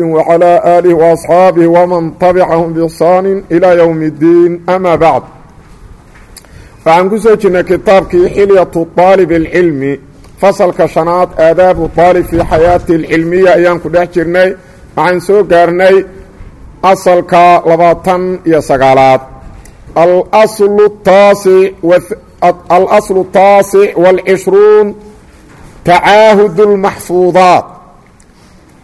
وعلى آله وأصحاabه ومن تبعهم بإحsaan إلى يوم الدين أmا bعd waxaan ku soo jirnay kitaabkii xilyaة طaalib الcilmi fasalka شhanaad aadaabu طaalib fii xayaaةi الcilmiya ayaan ku dhex jirnay waxaan soo gaarnay asalka labaatan iyo sagaalaad alasl الtaasic والcishruun tacaahud الmaxfuuظaaت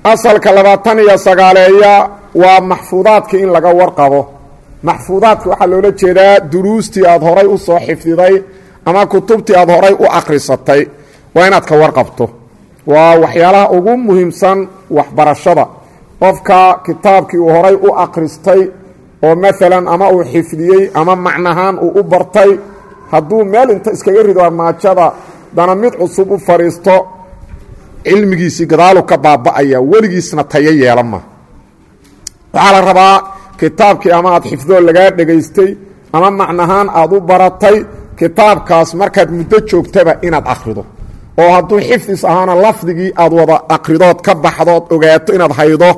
asalka labaatan iyo sagaaleeya waa maxfuudaadkii in laga warqabo. Maxfuudaadka waxaa loola jeedaa duruustii aad horay u soo xifdiday ama kutubtii aad horay u akhrisatay. Waa inaad ka warqabto. Waa waxyaalaha ugu muhiimsan waxbarashada. Qofka kitaabkii uu horay u akhristay oo maalan ama uu xifdiyey ama macnahaan uu u bartay hadduu meel inta iskaga rido armaajada dana mid cusub u fadhiisto cilmigiisii gadaalu ka baaba'aya weligiisna tayo yeelan ma. Waxaa la rabaa kitaabkii ama aad xifdoo lagaa dhegaystay ama macnahaan aad u baratay kitaabkaas markaad muddo joogtaba inaad akhrido. Oo hadduu xifdis ahaana lafdigii aad wada akhridood ka baxdood ogaato inaad haydo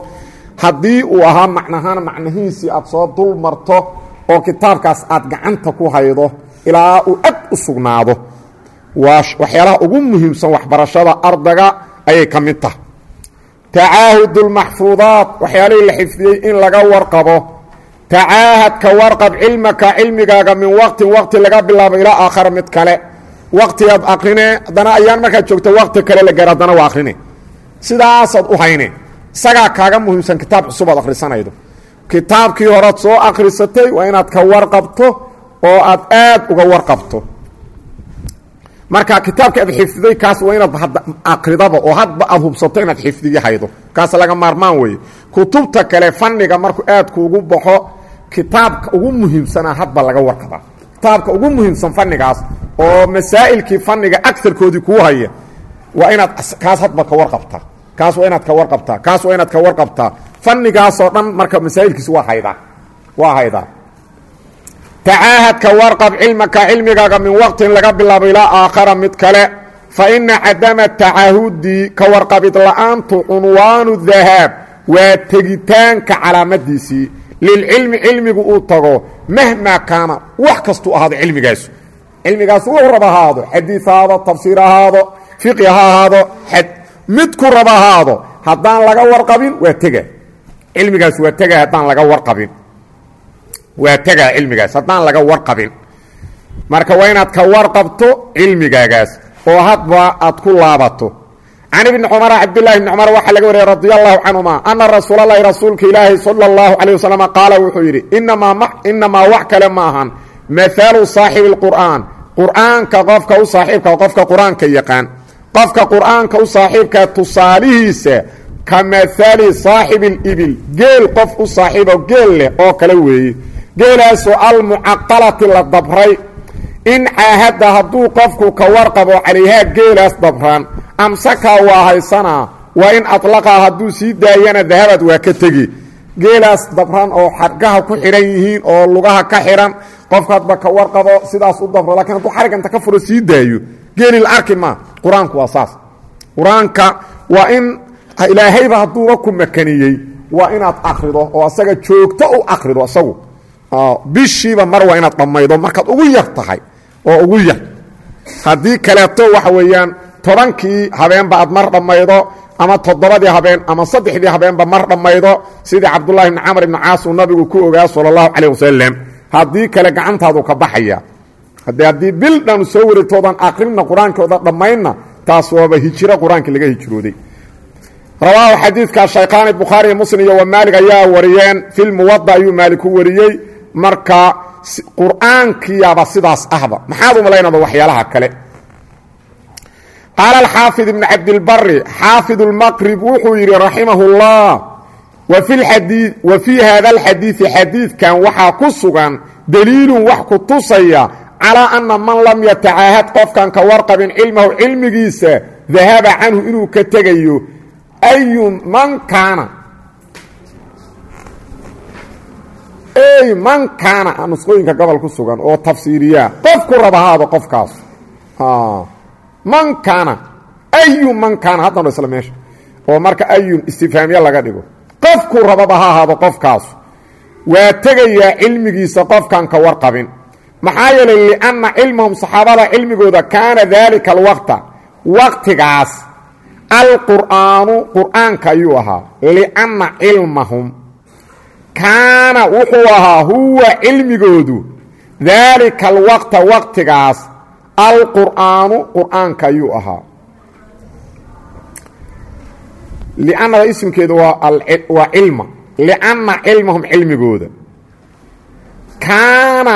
haddii uu ahaa macnahaan macnihiisii aad soo dul marto oo kitaabkaas aad gacanta ku haydo ilaa uu ad u sugnaado. Waa waxyaalaha ugu muhiimsan waxbarashada ardaga ayay ka mid tahay. Tacaahud اlmaxfuudaat waxyaalihii la xifdiyey in laga warqabo. Tacaahad ka warqab cilmaka cilmigaaga min waqtin waqti laga bilaabo ilaa aakhara mid kale. Waqtigaad akrine haddana ayaan markaad joogto waqti kale la gaar haddana waa akrine sidaasaad u hayne. Isagaa kaaga muhiimsan kitaab cusub aad akhrisanaydo. Kitaabkii horead soo akhrisatay waa inaad ka warqabto oo aad aad uga warqabto marka kitaabka aad xifdiday kaas waa inaad akridaba oo hadba aad hubsato inaad xifdiyo haydo kaas laga maarmaan weeye. Kutubta kale fanniga markuu aad kuugu baxo kitaabka ugu muhiimsanaa hadba laga warqabaa kitaabka ugu muhiimsan fannigaas oo masaa'ilkii fanniga agarkoodii kuu haya waa inaad kaas hadba ka warqabtaa kaas waa inaad ka warqabtaa kaas waa inaad ka warqabtaa fannigaasoo dhan marka masaa'ilkiisi waa haydaa. Waa haydaa tacaahadka warqab cilmaka cilmigaaga min waqtin laga bilaabo ilaa aakhara mid kale fa ina cadama tacaahudi ka warqabid la'aantu cunwaanu dahaab waa tegitaanka calaamadiisii lilcilmi cilmigu uu tago mahmaa kaana wax kastuu ahaado cilmigaasu. Cilmigaasu wuxuu raba ahaado xadiid ahaado tafsiir ahaado fiqi ha ahaado midku raba ahaado haddaan laga warqabin waa tega. Cilmigaas laga warqabin waa tegaa cilmigaas haddaan laga warqabin marka waa inaad ka warqabto cilmigaagaas oo hadba aad ku laabato. Can ibni cumar cabdillaahi ibni cumar waxaa laga wariyey radi allahu canhuma ana rasuulalahi rasuulka ilaahi sala allahu calay wasalam qaala wuxuu yidhi inamaa wax kale ma ahan. Maalu saaxibi اlqur'aan qur'aanka qofka u saaxiibka qofka qur'aanka yaqaan. Qofka qur'aanka u saaxiibka tusaalihiisa ka maali saaxibi اlibil geel qof u saaxiibo geel leh oo kale weeye geelaasoo almucaqalati la dabray. In caahadda hadduu qofku ka warqabo calayhaa geelaas dabraan amsakaa waa haysanaa waa in aطlaqaa hadduu sii daayana dahabad waa ka tegi. Geelaas dabran oo xargaha ku xidhan yihiin oo lugaha ka xidhan qofka hadba ka warqabo sidaas u dabro lakiin hadduu xarig inta ka furo sii daayo geeli la arki maa qur'aanku waa saas. Qur'aanka waa in ilaahayba hadduuba ku makaniyey waa inaad akrido oo asaga joogto u akrido isagu bishiiba mar waa inaad dhammaydo markaad ugu yar tahay oo ugu yar. Haddii kaleeto waxa weeyaan tobankii habeenba aad mar dhammaydo ama toddobadii habeen ama saddexdii habeenba mar dhammaydo sidii cabdullahi ibni camr ibni caas uu nabigu ku ogaa sala allahu calayh wasalam haddii kale gacantaadu ka baxaya. Hade haddii bil dhan soo wareegtoodan akrinna qur'aankooda dhammaynna taas waaba hijiro qur'aankii laga hijrooday. Rawaahu xadiidka shaykhaani bukhaariiyo muslim iyo wamaalig ayaa wariyeen filmuwada ayuu maalik ku wariyey marka qur'aankiyaaba sidaas ahba. Maxaad u malaynaba waxyaalaha kale? Qaala alxaafid ibn cabdilbari xaafid اlmaqrib wuxuu yidhi raximah اllah wa fii haada alxadiidi xadiidkan waxaa ku sugan daliilun wax ku tusaya calaa anna man lam yatacaahad qofkan ka warqabin cilmahu cilmigiisa dahaba canhu inuu ka tegayo ayu man kaana ey man kaana nusqooyinka gobol ku sugan oo tafsiiriyaa qofku raba haado qofkaas. Man kaana ayu man kaana haddan isla meesha. Oo marka ayun istifaamye laga dhigo. Qofku rababa ha ahaado qofkaas. Waa tegayaa cilmigiisa qofkan ka warqabin maxaa yeelay lianna cilmahum saxaabada cilmigooda kaana daalika alwaqta waqtigaas. Alqur'aanu qur'aanka ayuu ahaa. Lianna cilmahum kaana wuxuu ahaa huwa cilmigoodu. Daalika alwaqta waqtigaas alqur'aanu qur'aanka ayuu ahaa. Liannada isimkeedu waa cilma. Lianna cilmahum cilmigooda. Kaana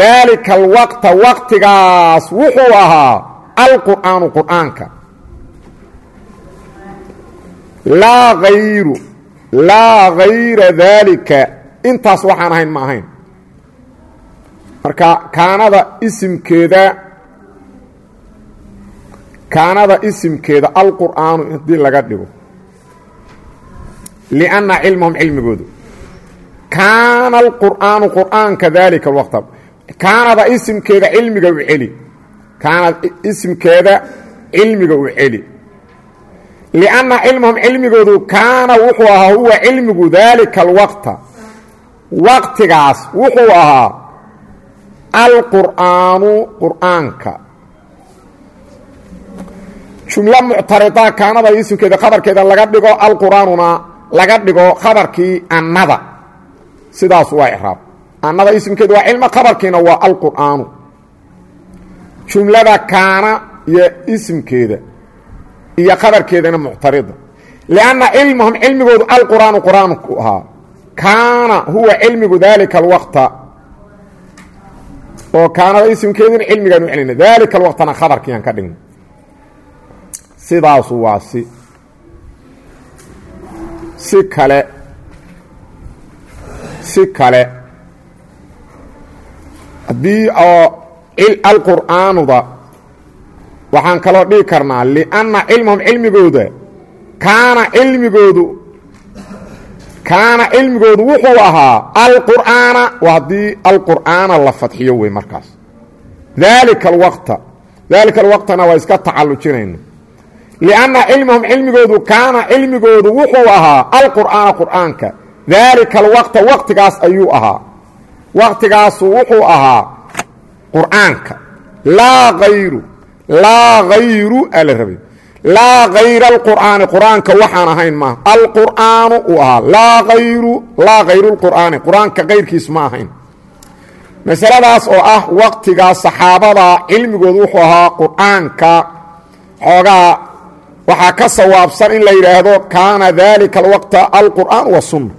daalika alwaqta waqtigaas wuxuu ahaa alqur'aanu qur'aanka. Laa hayru laa hayra daalika. Intaas waxaan ahayn ma ahayn. Marka kaanada isimkeeda kaanada isimkeeda alqur'aanu haddii laga dhigo lianna cilmahum cilmigoodu. Kaana alqur'aanu qur'aanka daalika alwaqta kaanada isimkeeda cilmiga u celi. Kaanad isimkeeda cilmiga u celi lianna cilmahum cilmigoodu kaana wuxuu ahaa huwa cilmigu daalika alwaqta waqtigaas wuxuu ahaa alqur'aanu qur'aanka jumlo muctarida kaanada isimkeeda khabarkeeda laga dhigo alqur'aanuna laga dhigo khabarkii annada sidaas waa icraab annada isimkeeda waa cilmo khabarkiina waa alqur'aanu jumlada kaana iyo isimkeeda iyo khabarkeedana muctarida lianna cilmahum cilmigoodu alqur'aanu qur'aanku ahaa. Kaana huwa cilmigu daalika alwaqta oo kaanada isimkeedina cilmigaan u celina. Daalika alwaqtana khabarkiiaan ka dhigna sidaasu waa si. Si kale. Si kale. Haddii oo alqur'aanuda waxaan kaloo dhigi karnaa lianna cilmahum cilmigooda kaana cilmigoodu kaana cilmigoodu wuxuu ahaa alqur'aana waa haddii alqur'aana la fadxiyo wey markaas. Daalika alwaqta daalika alwaqtana waa iska tacallujinayna lianna cilmahum cilmigoodu kaana cilmigoodu wuxuu ahaa alqur'aana qur'aanka. Daalika alwaqta waqtigaas ayuu ahaa. Waqtigaasu wuxuu ahaa qur'aanka. Laa hayru laa hayru aa la rabay laa hayra alqur'aani qur'aanka waxaan ahayn maaha alqur'aanu uu ahaa. Laa hayru laa hayru lqur'aani qur'aanka kayrkiis ma ahayn. Masaladaas oo ah waqtigaas saxaabada cilmigoodu wuxuu ahaa qur'aanka xoogaa. Waxaa ka sawaabsan in la yidhaahdo kaana daalika alwaqta alqur'aan wasunna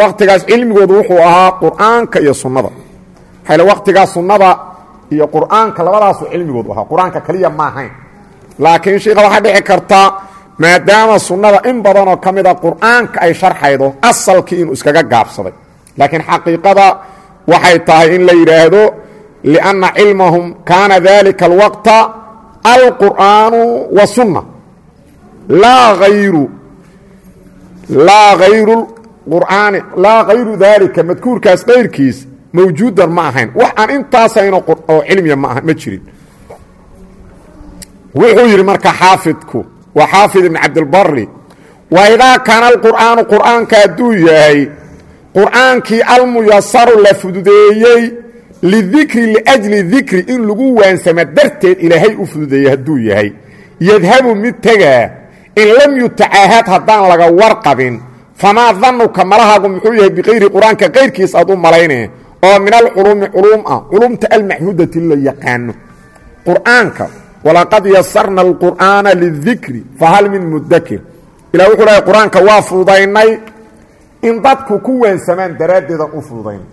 waqtigaas cilmigoodu wuxuu ahaa qur'aanka iyo sunnada. Maxaa waqtigaas sunnada iyo qur'aanka labadaasu cilmigoodu ahaa. Qur'aanka keliya ma ahayn. Laakiin sheikha waxaa dhici karta maadaama sunnada in badanoo ka mida qur'aanka ay sharxaydo asalkii inuu iskaga gaabsaday. Laakiin xaqiiqada waxay tahay in la yidhaahdo lianna cilmahum kaana dalika alwaqta alqur'aanu wa sunna. Laa ayru laa hayru qur'aani laa hayru daalika madkuurkaas kayrkiis mawjuudan ma ahayn. Wax aan intaasayno oo cilmiya ma ma jirin. Wuxuu yidhi marka xaafidku waa xaafid ibn cabdilbari wa idaa kaana alqur'aanu qur'aanka hadduu yahay qur'aankii almuyasaru la fududeeyey lidikri liajli dikri in lagu waansama darteed ilaahay u fududeeyey hadduu yahay. Yadhabu mid tegaa in lam yutacaahad haddaan laga warqabin famaa danuka malahaagu muxuu yahay bikayri qur'aanka kayrkiis aad u malaynee oo min alculuumi culuum ah culumta almaxmuudati la yaqaano. Qur'aanka walaqad yasarna alqur'aana lidikri fahal min mudakir ilah wuxuu lehay qur'aanka waa fududaynay in dadku ku waansamaan daraaddeedan u fududaynay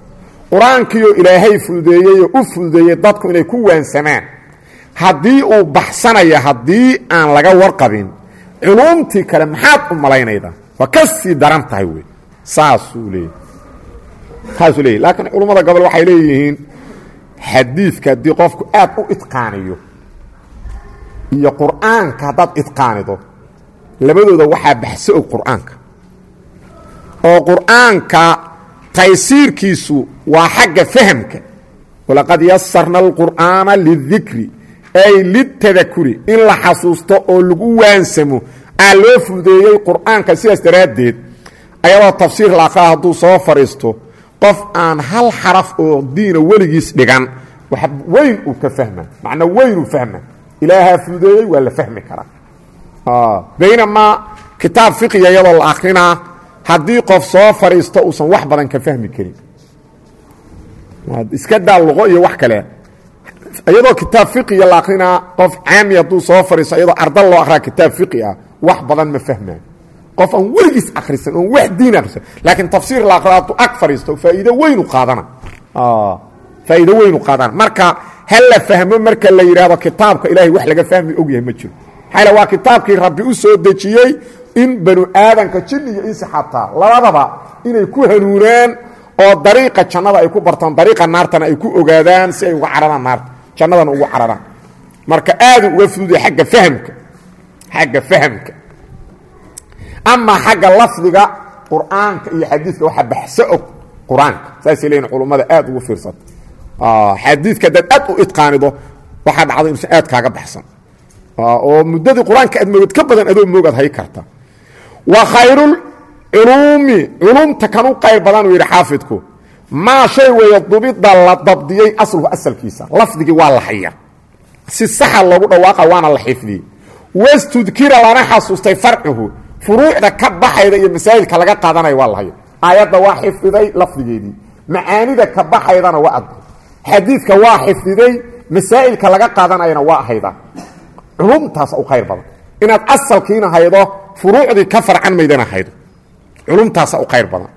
qur'aankiioo ilaahay fududeeyeyoo u fududeeyey dadku inay ku waansamaan. Haddii uu baxsanaya haddii aan laga warqabin culuumtii kale maxaad u malaynaydaa? Waa ka sii daran tahay wey. Saasuu leeyahy saasuu leeyahy laakiin culummada gobol waxay leeyihiin xadiidka haddii qofku aad u idqaaniyo iyo qur'aanka haddaad idqaanido labadooda waxaa baxso og qur'aanka. Oo qur'aanka taysiirkiisu waa xagga fahamka. Walaqad yasarna alqur'aana lidikri ay litadakuri in la xasuusto oo lagu waansamo aa loo fudeeyey qur'aanka sidaas daraaddeed ayadoo tafsiir la aqraa hadduu soo fadhiisto qof aan hal xaraf oo diina weligiis dhigan wax weyn uu ka fahma macna weynuu fahma ilaahaa fudeeyey waa la fahmi karaa baynamaa kitaab fiqiga iyadoo la akrinaa haddii qof soo fadhiisto uusan wax badan ka fahmi karin. Iska daa iyo wax kale. Iyadoo kitaab fiqiga la akrinaa qof caami hadduu soo fadhiisto iyadoo arda loo akraa kitaab fiqi ah wax badan ma fahmaan qof aan weligiis akrisan oon wax diin akrisan laakiin tafsiir la akraa hadduu ag fadhiisto faa'iido weynu qaadana. Faa'iido weynu qaadana. Marka ha la fahmo marka la yidhaahdo kitaabka ilaahay wax laga fahmi ogyahay ma jiro. Maxaa waa kitaabkii rabbi u soo dejiyey in banu aadanka jinni iyo insi xataa labadaba inay ku hanuunaan oo dariiqa jannada ay ku bartaan dariiqa naartana ay ku ogaadaan si ay uga cararaan naarta. Jannadana ugu cararaan. Marka aadu uga fududay agga fahamka xagga fahamka amaa xagga lafdiga qur'aanka iyo xadiidka waxaa baxso og qur'aanka. Saasay leeyihiin culummada aad ugu fiirsata xadiidka haddaad aad u idqaanido waxaa dhacda inuusan aad kaaga baxsan. Oo muddadii qur'aanka aad moogad ka badan adoo moogaad hay karta. Wa khayrulculuumi culumta kan u qayr badan uu yidhi xaafidku maa shay weeye dubida la dabdiyey asluhu asalkiisa. Lafdigii waa la haya si saxa loogu dhawaaqa waana la xifdiyey. Wastudkira lana xasuustay farcuhu furuucda ka baxayda iyo masaajidka laga qaadanaya waa la haya aayadda waa xifdiday lafdigeedii. Macaanida ka baxaydana waa ad xadiidka waa xifdiday masaa'ilka laga qaadanayana waa hayda. Culumtaas u khayr badan. Inaad asalkiina haydo furuucdii ka farcan maydana haydo. Culumtaasa u khayr badan.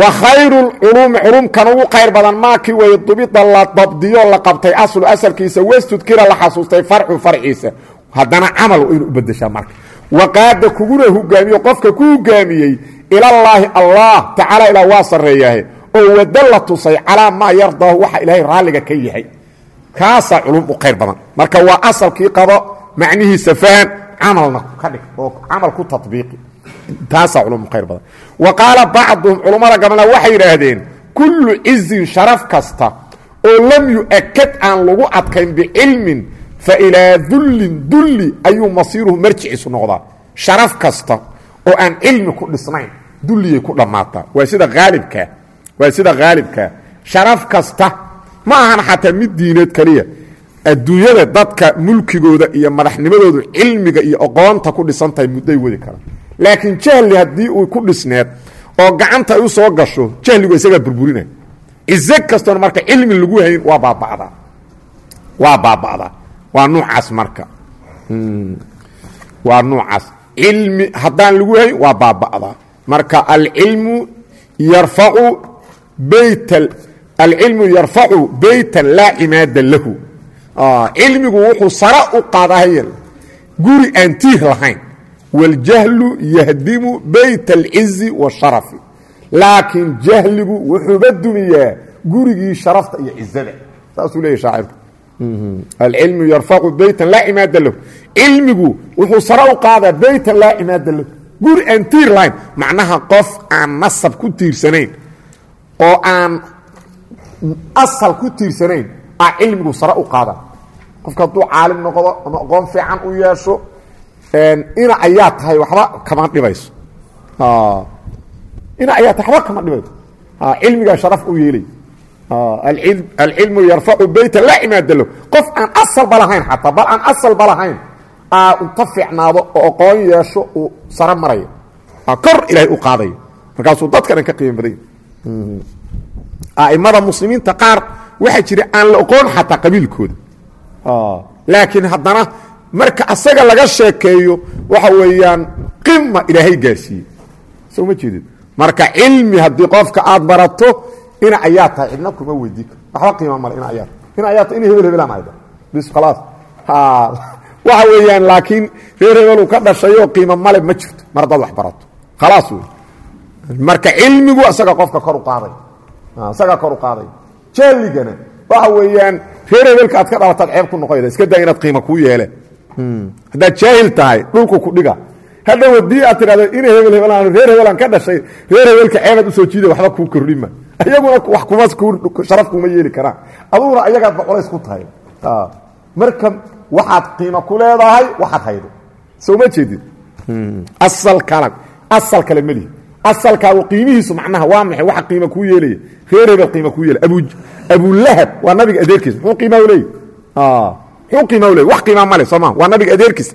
Wa khayru lculuumi culumkan ugu khayr badan. Maakii way dubida la dabdiyo la qabtay aslu asalkiisa wastudkira la xasuustay farcu farciisa. Haddana camal inu u bedeshaa marka waqaada kuguna hogaamiyo qofka ku hogaamiyey ilallaahi allah tacaala ilaa waa sarreeyahe oo wada la tusay calaa maa yardaahu waxa ilaahay raalliga ka yahay. Kaasaa culum u khayr badan. Marka waa asalkii qabo macnihiisa fahan camalna ka dhig oo camal ku tabiiqi taasaa culum u khayr badan. Wa qaala bacduhum culummada gabalna waxay yidhaahdeen kullu cizin sharaf kasta oo lam yu-akad aan lagu adkayn bicilmin fa ilaa dullin dulli ayuu masiiruhu marjiciisu noqdaa. Sharaf kasta oo aan cilmi ku dhisnayn dulliyay ku dhammaataa waa sida haalibkaa waa sida haalibkaa sharaf kasta ma ahan xataa mid diineed keliya adduunyada dadka mulkigooda iyo madaxnimadoodu cilmiga iyo aqoonta ku dhisan tahay mudday wadi karaan. Laakiin jahli haddii uu ku dhisneed oo gacanta ay u soo gasho jahligu isagaa burburina cize kastoona marka cilmi lagu hayn waa baaba'daa waa baaba'daa waa nuucaas marka. Hmm. Waa nuucaas. Cilmi haddaan lagu hayn waa baaba'daa marka alcilmu yarfacu bayt alcilmu yarfacu beytan laa cimaada lahu. Ah, cilmigu wuxuu sara u qaadahay guri aan tiih lahayn. Waljahlu yahdimu bayt alcizi waasharafi laakiin jahligu wuxuuba dumiyaa gurigii sharafta iyo cizada saasuu leeyahy shaacirku alcilmu yarfacu beytan laa cimaada lahu cilmigu wuxuu sara u qaadaa beytan laa cimaada lahu guri aan tiir lahayn macnaha qof aan nasab ku tiirsanayn oo aan asal ku tiirsanayn a cilmigu sare u qaada qofka hadduu caalim noqdo ama aqoon fiican u yeesho ina ayaa tahay waxba kama dhibayso ina ayaa tahay waxba kama dhibayso cilmigaa sharaf u yeelay alcilmu yarfacu beyta laa cimaada lahu qof aan asalba lahayn xataa bal aan asalba lahayn aa unta fiicnaado oo aqoon yeesho uu sare marayo kor ilaahay u qaadayo markaasuu dadkana ka qiimo badanya aimada muslimiinta qaar waxaa jira aan la oqoon xataa qabiilkooda laakiin haddana marka asaga laga sheekeeyo waxa weeyaan qima ilaahay gaarsiiyey soo ma jeedid marka cilmi haddii qofka aad barato ina ayaa tahay cidna kuma weydii waxba qiima male ina ayaa ina ayaa tahay ina hebel hebelaan ayda bis khalaas waxa weeyaan laakiin reer hebel uu ka dhashayoo qiimo male ma jirto. Mar haddaad wax barato. Khalaas wey marka cilmigu isaga qofka kor u qaaday. Isagaa kor u qaaday. Jahligana waxa weeyaan reer hebelka aad ka dhalataad ceeb ku noqoyda iska daa inaad qiimo kuu yeele. Haddaad jaahil tahay dhulku ku dhiga. Hadhow haddii aad tidhahdo ina hebel hebelaan reer hebelaan ka dhashay reer hebelka ceebaad u soo jiida waxba kuu kordhima iyaguna wax kuma sharaf kuma yeeli karaan. Aduguna ayagaad ba colays ku tahay. Marka waxaad qiimo ku leedahay waxaad haydo. Soo ma jeedid asal kale asal kale melihi asalkaagu qiimihiisu macnaha waa maxay? Waxa qiimo kuu yeelaya. Reer hebel qiimo kuu yeelay abu abulahab waa nabiga adeerkiis muxuu qiimaa leeyahy muxuu qiimaa leeyahy wax qiimaa male soo ma. Waa nabiga adeerkiis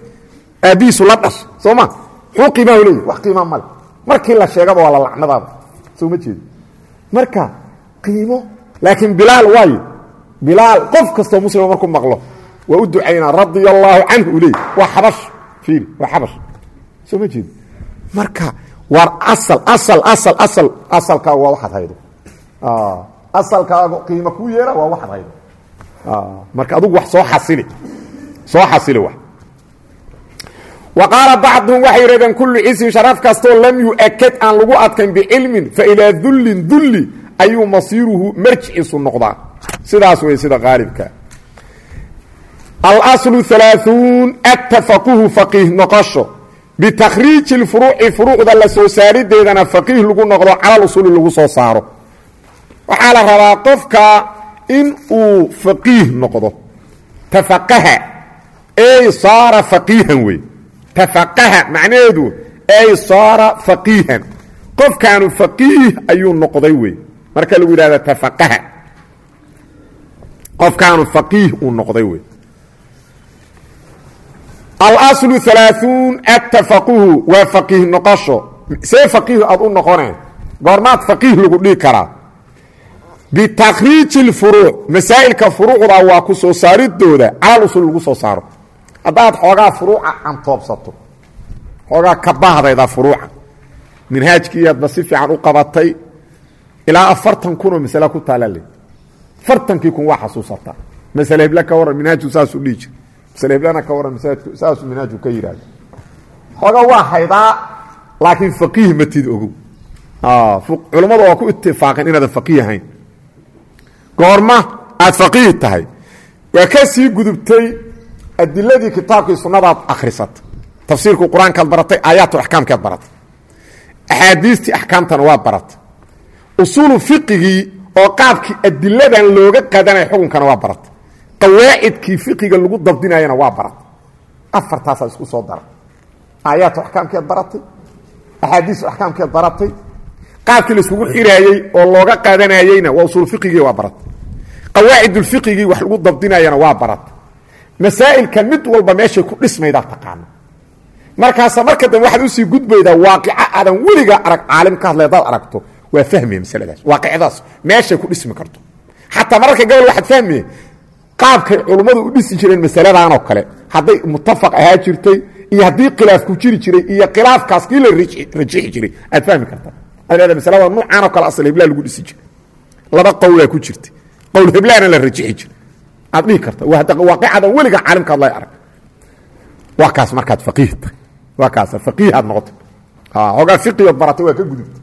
aabbihiisu la dhash soo ma. Muxuu qiimaa leeyahy wax qiimaa male markii la sheegaba waa la lacnadaaba. Soo ma jeedi marka qiimo laakiin bilaal waayo bilaal qof kastoo muslima markuu maqlo waa u ducaynaa radia allaahu canhu leey waa xabash fiiri waa xabash. Soo ma jeedi marka war asal asal asal asal asalkaagu waa waxaad haydo. Asalkaagu qiimo kuu yeela waa waxaad haydo. Marka adugu wax soo xasili soo xasili wax wa qaala bacduhum waxay yidhahdeen kullu cisin sharaf kastoo lam yu'akad aan lagu adkayn bicilmin fa ilaa dullin dulli ayuu masiiruhu marjiciisu noqdaa. Sidaas wey sida qaalibka. Alaslu alaaثuun attafaquhu faqiih noqosho. Bitakriiji اlfuruuci furuucda la soo saarideedana faqiih lagu noqdo cala usuli lagu soo saaro. Waxaa la rabaa qofka in uu faqiih noqdo. Tafaqaha ey saara faqiihan wey tafaqaha macnaheedu ey saara faqiihan. Qofkaanu faqiih ayuu noqday wey marka lagu yidhahda tafaqaha. Qofkaanu faqiih uu noqday wey alaslu alaaثuun attafaquhu waa faqiih noqosho. See faqiih aad u noqoneen goormaad faqiih lagu dhigi karaa. Bitakriiji اlfuruuc masaa'ilka furuucda waa ku soo saaridooda calal usul lagu soo saaro haddaad xoogaa furuuca antoobsato xoogaa ka bahdayda furuuca. Minhaajkiiyaadba si fiican u qabatay ilaa afartan kunoo masale ku taalale. Afartankii kun waa xasuusataa masale hebla ka waran minhaajku saasuu dhihi jir masale heblana ka waran saasuu minhaajku ka yidhaahda xoogaa waa haydaa laakiin faqiih matid ogow. Culammadu waa ku itifaaqeen inaadan faqiih ahayn. Goorma aad faqiih tahay. Waa ka sii gudubtay adiladii kitaabkii sunnadaad akhrisata tafsiirku qur'aankaad baratay aayaatu axkaamkaad baratay. Axaadiistii axkaamtana waa baratay usuulu fiqigii oo qaabkii adiladan looga qadanaya xukunkana waa baratay qawaacidkii fiqiga lagu dabdinayana waa baratay afartaasaa isku soo dara aayaatu axkaamkeed baratay axaadiistu axkaamkeed baratay qaabkii laiskugu xiraayey oo looga qaadanayeyna waa usuul fiqigii waa baratay qawaacidulfiqigii wax lagu dabdinayana waa baratay masaa'ilka mid walba meeshay ku dhismaydaa taqaana markaasa marka dambe waxaad u sii gudbaydaa waaqica aadan weligaa arag caalim ka hadlay hadaad aragto waa fahmaya masaladaas waaqicdaas meeshay ku dhismi karto. Xataa mararka gobol waxaad fahmaya qaabkay culummadu u dhisi jireen masaladanoo kale. Hadday mutafaq ahaa jirtay iyo haddii khilaaf ku jiri jiray iyo khilaafkaas kii la rajixi jiray aad fahmi kartaa ad leeda masalada nuucaanoo kale asal heblaa lagu dhisi jiray. Laba qowlaa ku jirtay. Qowl heblaana la rajixi jiray aad dhihi karta waaqicada weliga caalimka hadlay arag. Waa kaas markaad faqiih tahay. Waa kaas faqiihaad noqotay. Hoogaa fiqiyood baratay waa ka gudubtay.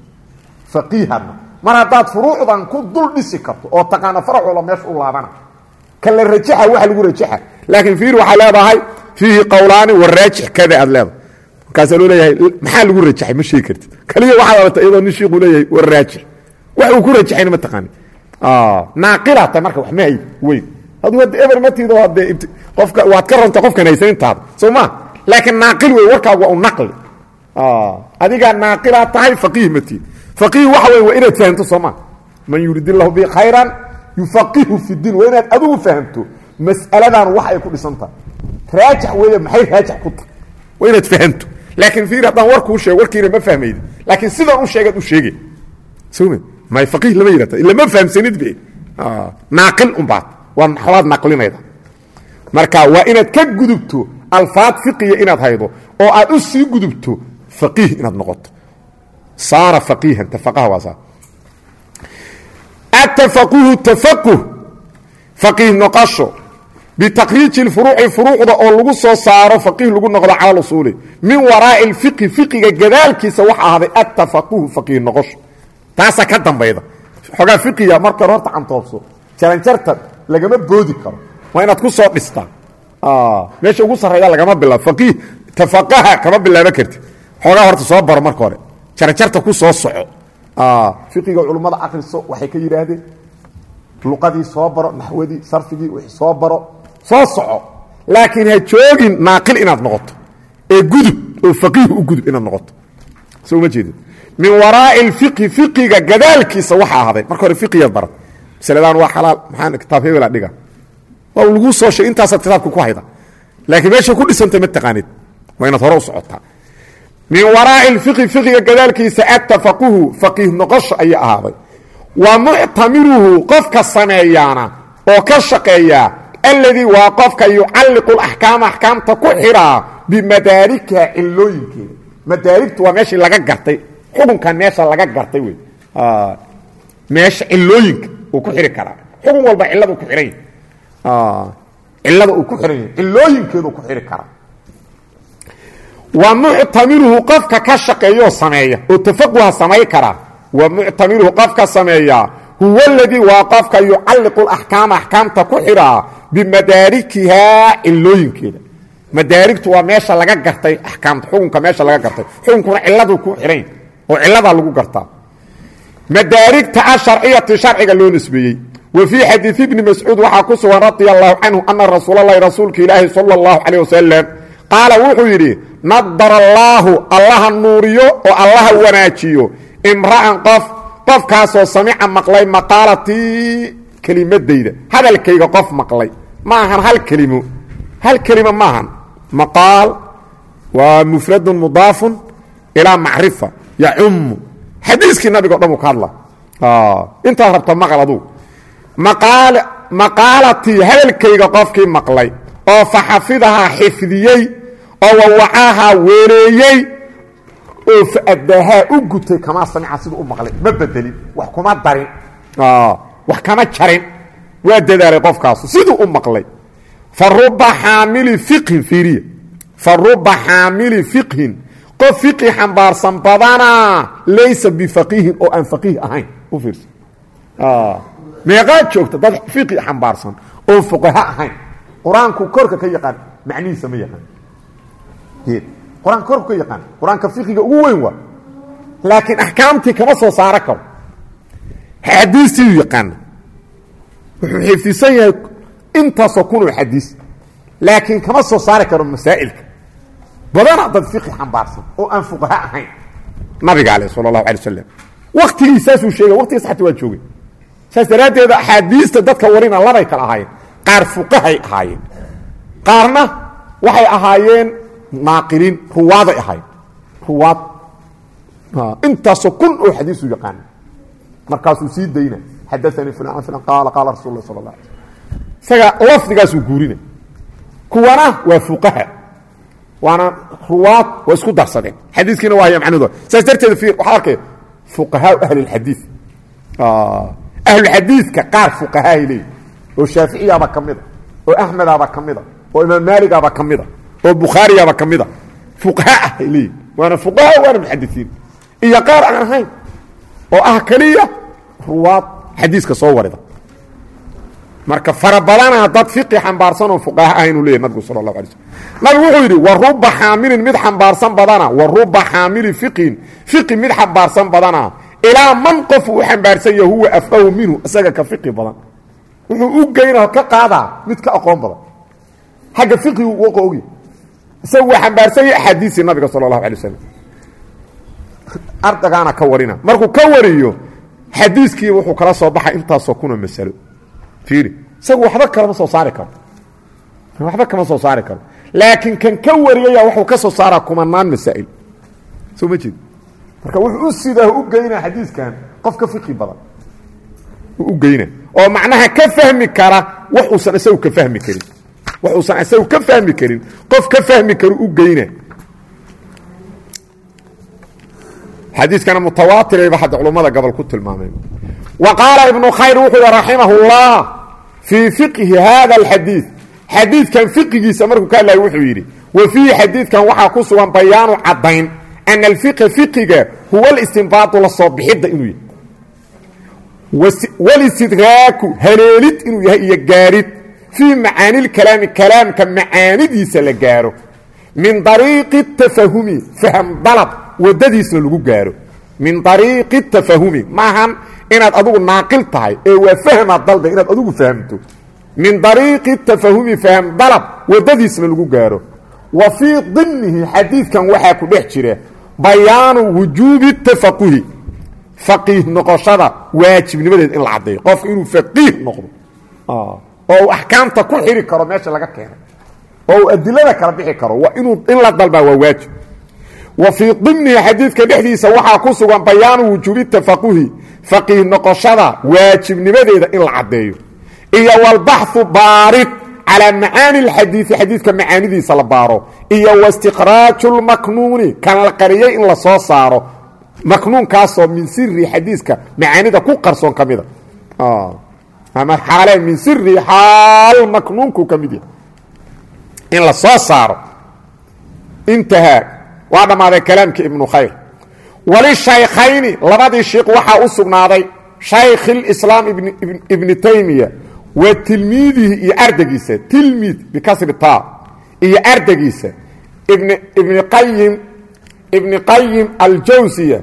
Faqiihaad noqotay. Mar haddaad furuucdan ku dul dhisi karto oo taqaana faraxoola meesha u laabana ka la rajaxa waxa lagu rajaxa. Laakiin fiir waxaa leedahay fiihi qowlaani waraajix kada aad leedahay. Markaasaa loo leeyahay maxaa lagu rajaxay? Ma sheegi kartid. Kaliya waxaad aragta iyadoo nin shiiku leeyahay waraajix wax uu ku rajaxayna ma taqaani. Naaqilaa tahay marka wax ma hayd weyn waad ka ronta qofkan haysan intaada soo ma? Laakiin naaqil wey warkaagu waa u naqli. Adigaa naaqilaa tahay faqiih matiid faqiih waxa wey waa inaad fahamto soo ma? Man yurid illahu bi khayran yufaqihu fi diin waa inaad adigu fahamto mas'aladan wax ay ku dhisan tahay. Raajax weeye maxay raajax ku tahay? Waa inaad fahamto. Laakiin fiir haddaan warkuu sheego warkiina ma fahmaydi. Laakiin sidaan u sheegaad u sheege soma may faqiih lama yihahta ila ma fahamsanid be naaqil unbaad waa maxwaad naqlinayda marka waa inaad ka gudubto alfaad fiqiya inaad haydo oo aad u sii gudubto faqiih inaad noqoto. Saara faqiihan tafaqaha waa saa atafaquhu tafaquh faqiih noqosho. Bitaqriiji اfuruuci furuucda oo lagu soo saaro faqiih lagu noqdo cala usuuli min waraa'i اlfiqhi fiqiga gadaalkiisa waxa ahday attafaquhu faqiih noqosho. Taasa ka dambayda. Xoogaa fiqiga marka horta cantoobso jaranjarta lagama boodi karo. Waa inaad ku soo dhistaa. Meesha ugu sarreeya lagama bilaabo. Faqiih tafaqaha kama bilaabo karti. Xoogaa horta soo baro marka hore. Jaranjarta ku soo soco. Fiqiga culummada akriso waxay ka yidhaahdeen luqadii soo baro naxwadii sarfigii wixii soo baro soo soco. Laakiin ha joogin naaqil inaad noqoto. Ee gudub oo faqiih u gudub inaad noqoto. Soo uma jeedin. Min waraa'i اlfiqhi fiqiga gadaalkiisa waxa ahday marka hore fiqiyaad barat masaladan waa xalaal. Maxaa kitaab hebela dhiga waa laguu soo sheeg intaasaad kitaabka ku hayda. Laakiin meesha ku dhisantay ma taqaanid. Waa inaad hore u socotaa min waraa'i اlfiqhi fiqiga gadaalkiisa attafaquhu faqiih noqosho ayaa ahaaday. Wa muctamiruhu qofka sameeyaana oo ka shaqeeyaa alladii waa qofka yucalliqu اlaxkaama axkaamta ku xiraa bimadaarikiha cilooyinkeeda madaarigtu waa meeshii laga gartay. Xukunkan meesha laga gartay wey meesha cilooyinka uu ku xiri karaa xukun walba ciladu ku xihan yahy cilada uu ku xihan yahay cilooyinkeeduu ku xiri karaa wa muctamiruhu qofka ka shaqeeyoo sameeya oo tafaquha samay karaa wa muctamiruhu qofka sameeyaa huwa aladii waa qofka yucalliqu laxkaama axkaamta ku xiraa bimadaarikihaa cilooyinkeeda madaarigtu waa meesha laga gartay axkaamta xukunka meesha laga gartay. Xukunkuna ciladuu ku xidhan oo ciladaa lagu gartaa madaarigta asharciyati sharciga loo nisbeeyey wa fii xadiidi ibni mascuud waxaa ku sugan radia allahu canhu ana rasuulalahi rasuulka ilaahi sala allahu calayh wasalam qaala wuxuu yidhi nadara allaahu allaha nuuriyo oo allaha wanaajiyo imra'an qof qofkaasoo samica maqlay maqaalatii kelimadayda hadalkayga qof maqlay ma ahan hal kelimo hal kelima maahan maqaal waa mufradun mudaafun ilaa macrifa yacumu xadiiskii nabiga o dhan uu ka hadla intaad rabta maqal aduu. Maqaal maqaalatii hadalkayga qofkii maqlay oo fa xafidahaa xifdiyey oo wawacaahaa weeleeyey oo fa addaahaa u gutay kamaa samica siduu u maqlay. Ma bedelin wax kuma darin. Wax kama jarin. Waa dadaalay qofkaasu siduu u maqlay. Fa ruba xaamili fiqhin fiiriya. Fa ruba xaamili fiqhin qof fiqhi xambaarsan badanaa laysa bifaqiihin oo aan faqiih ahayn. U fiirsa meeqaad joogta dad fiqhi xambaarsan oo fuqaha ahayn. Qur'aanku korka ka yaqaan macnihiisa ma yaqaan. Qur'aanka korka ka yaqaan qur'aanka fiqiga ugu weyn waa laakiin axkaamtii kama soo saaro karo. Xadiistiiu yaqaana wuxuu xifdisan yahay intaasoo kunoo xadiis laakiin kama soo saari karo masaa'ilka badana dad fiqi xambaarsan oo aan fuqaha ahayn. Nabiga ale sala allahu alay wasalam waktigii saasuu sheegay waqtigiis xataa waa joogay. Saas daraaddeeda axaadiista dadka warina labay kala ahaayeen. Qaar fuqahay ahaayeen. Qaarna waxay ahaayeen naaqiliin ruwaaday ahaayeen. Ruwaad. Intaasoo kun oo xadiisu yaqaana markaasuu sii dayna. Xadaanii fulan fulan qaala qaala rasul lah sala la alay isaga lafdigaasuu guurina kuwana waa fuqaha waana ruwaad waa isku darsadeen xadiiskiina waa haya macnahooda saas darteeda fiir waxaa arkaya fuqahaa ahli اlxadiid ahlulxadiidka qaar fuqahaay leeyihiin oo shaaficiyaaba ka mida oo axmedaaba ka mida oo imaam maaligaaba ka mida oo bukhaariyaaba ka mida fuqaha ah ay leeyihiin waana fuqaha waana muxadisiin iyo qaar aan ahayn oo ah keliya ruwaad xadiiska soo warida marka fara badana dad fiqi xambaarsan oo fuqaha ah inuu leeyahy nabigu sala اlahu alay slm nabigu wuxuu yidhi wa ruba xaamilin mid xambaarsan badana wa ruba xaamili fiqin. Fiqi mid xambaarsan badana ilaa man qof uu xambaarsan yaha huwa afqahu minhu. Isaga ka fiqi badan. Wuxuu u geyna ka qaadaa mid ka aqoon badan. Xagga fiqigu u ogi. Isaga waa xambaarsan yahay axaadiisii nabiga sala اlahu alay wasalam ardagaana ka warina. Markuu ka wariyo xadiiskii wuxuu kala soo baxay intaasoo kuna masalo fiiri isagu waxba kalama soo saari karo. Waxba kama soo saari karo. Laakiin kan ka wariyaya wuxuu ka soo saaraa kumanaan masaa'il. Soo ma jeed marka wuxuu sidaa u geynaa xadiiskan qof ka fiqi badan. U geyna oo macnaha ka fahmi kara wax uusan isagu ka fahmi karin. Wax uusan isagu ka fahmi karin. Qof ka fahmi karu u geyna. Xadiiskana mutawaatirayba hadda culummada gobol ku tilmaameen. Wa qaala ibnu khayr wuxuu yihi raximah fii fiqhi hada اlxadiid xadiidkan fiqigiisa markuu ka hadlaya wuxuu yidhi wa fiihi xadiidkan waxaa ku sugan bayaanu caddayn ana alfiqa fiqiga huwa alistinbaadu la soo bixidda inuu yahay. Walistidraaku haleelid inuu yahay iyo gaarid. Fii macaani lkalaami kalaamka macaanidiisa la gaaro. Min dariiqi tafahumi fahm dalab waddadiisna lagu gaaro. Min dariiqi tafahumi maahan inaad adugu naaqil tahay ee waa fahmaad dalba inaad adugu fahamto. Min dariiqi tafahumi fahm dalab waddadiisna lagu gaaro. Wa fii dimnihi xadiidkan waxaa ku dhex jira bayaanu wujuubi tafaquhi. Faqiih noqoshada waajibnimadeed in la caddeeyo qofka inuu faqiih noqdo. Oo uu axkaamta ku xiri karo meesha laga keenay. Oo uu adilada kala bixi karo inuu in la dalbaa waa waajib. Wa fii dimnihi xadiidka dhexdiisa waxaa ku sugan bayaanu wujuubi tafaquhi faqiih noqoshada waajibnimadeeda in la caddeeyo. Iyo walbaxu baarid calaa macaani اlxadiidi xadiidka macaanidiisa la baaro. Iyo wastikhraaju lmaknuuni kan la qariyey in la saaro. Maknuunkaasoo min siri xadiiska macaanida ku qarsoon ka mida. Ama xaale min siri xaal maknuunku ka mid yahay. In la saaro. Intahaa waa dhammaaday kalaamkii ibnu khayr walishaykhayni labadii shiikh waxaa u sugnaaday shaykh اlislaam ibni taymiya wa tilmiidihi iyo ardagiisa tilmiid bikasri ta iyo ardagiisa ibni qayim ibni qayim aljawsiya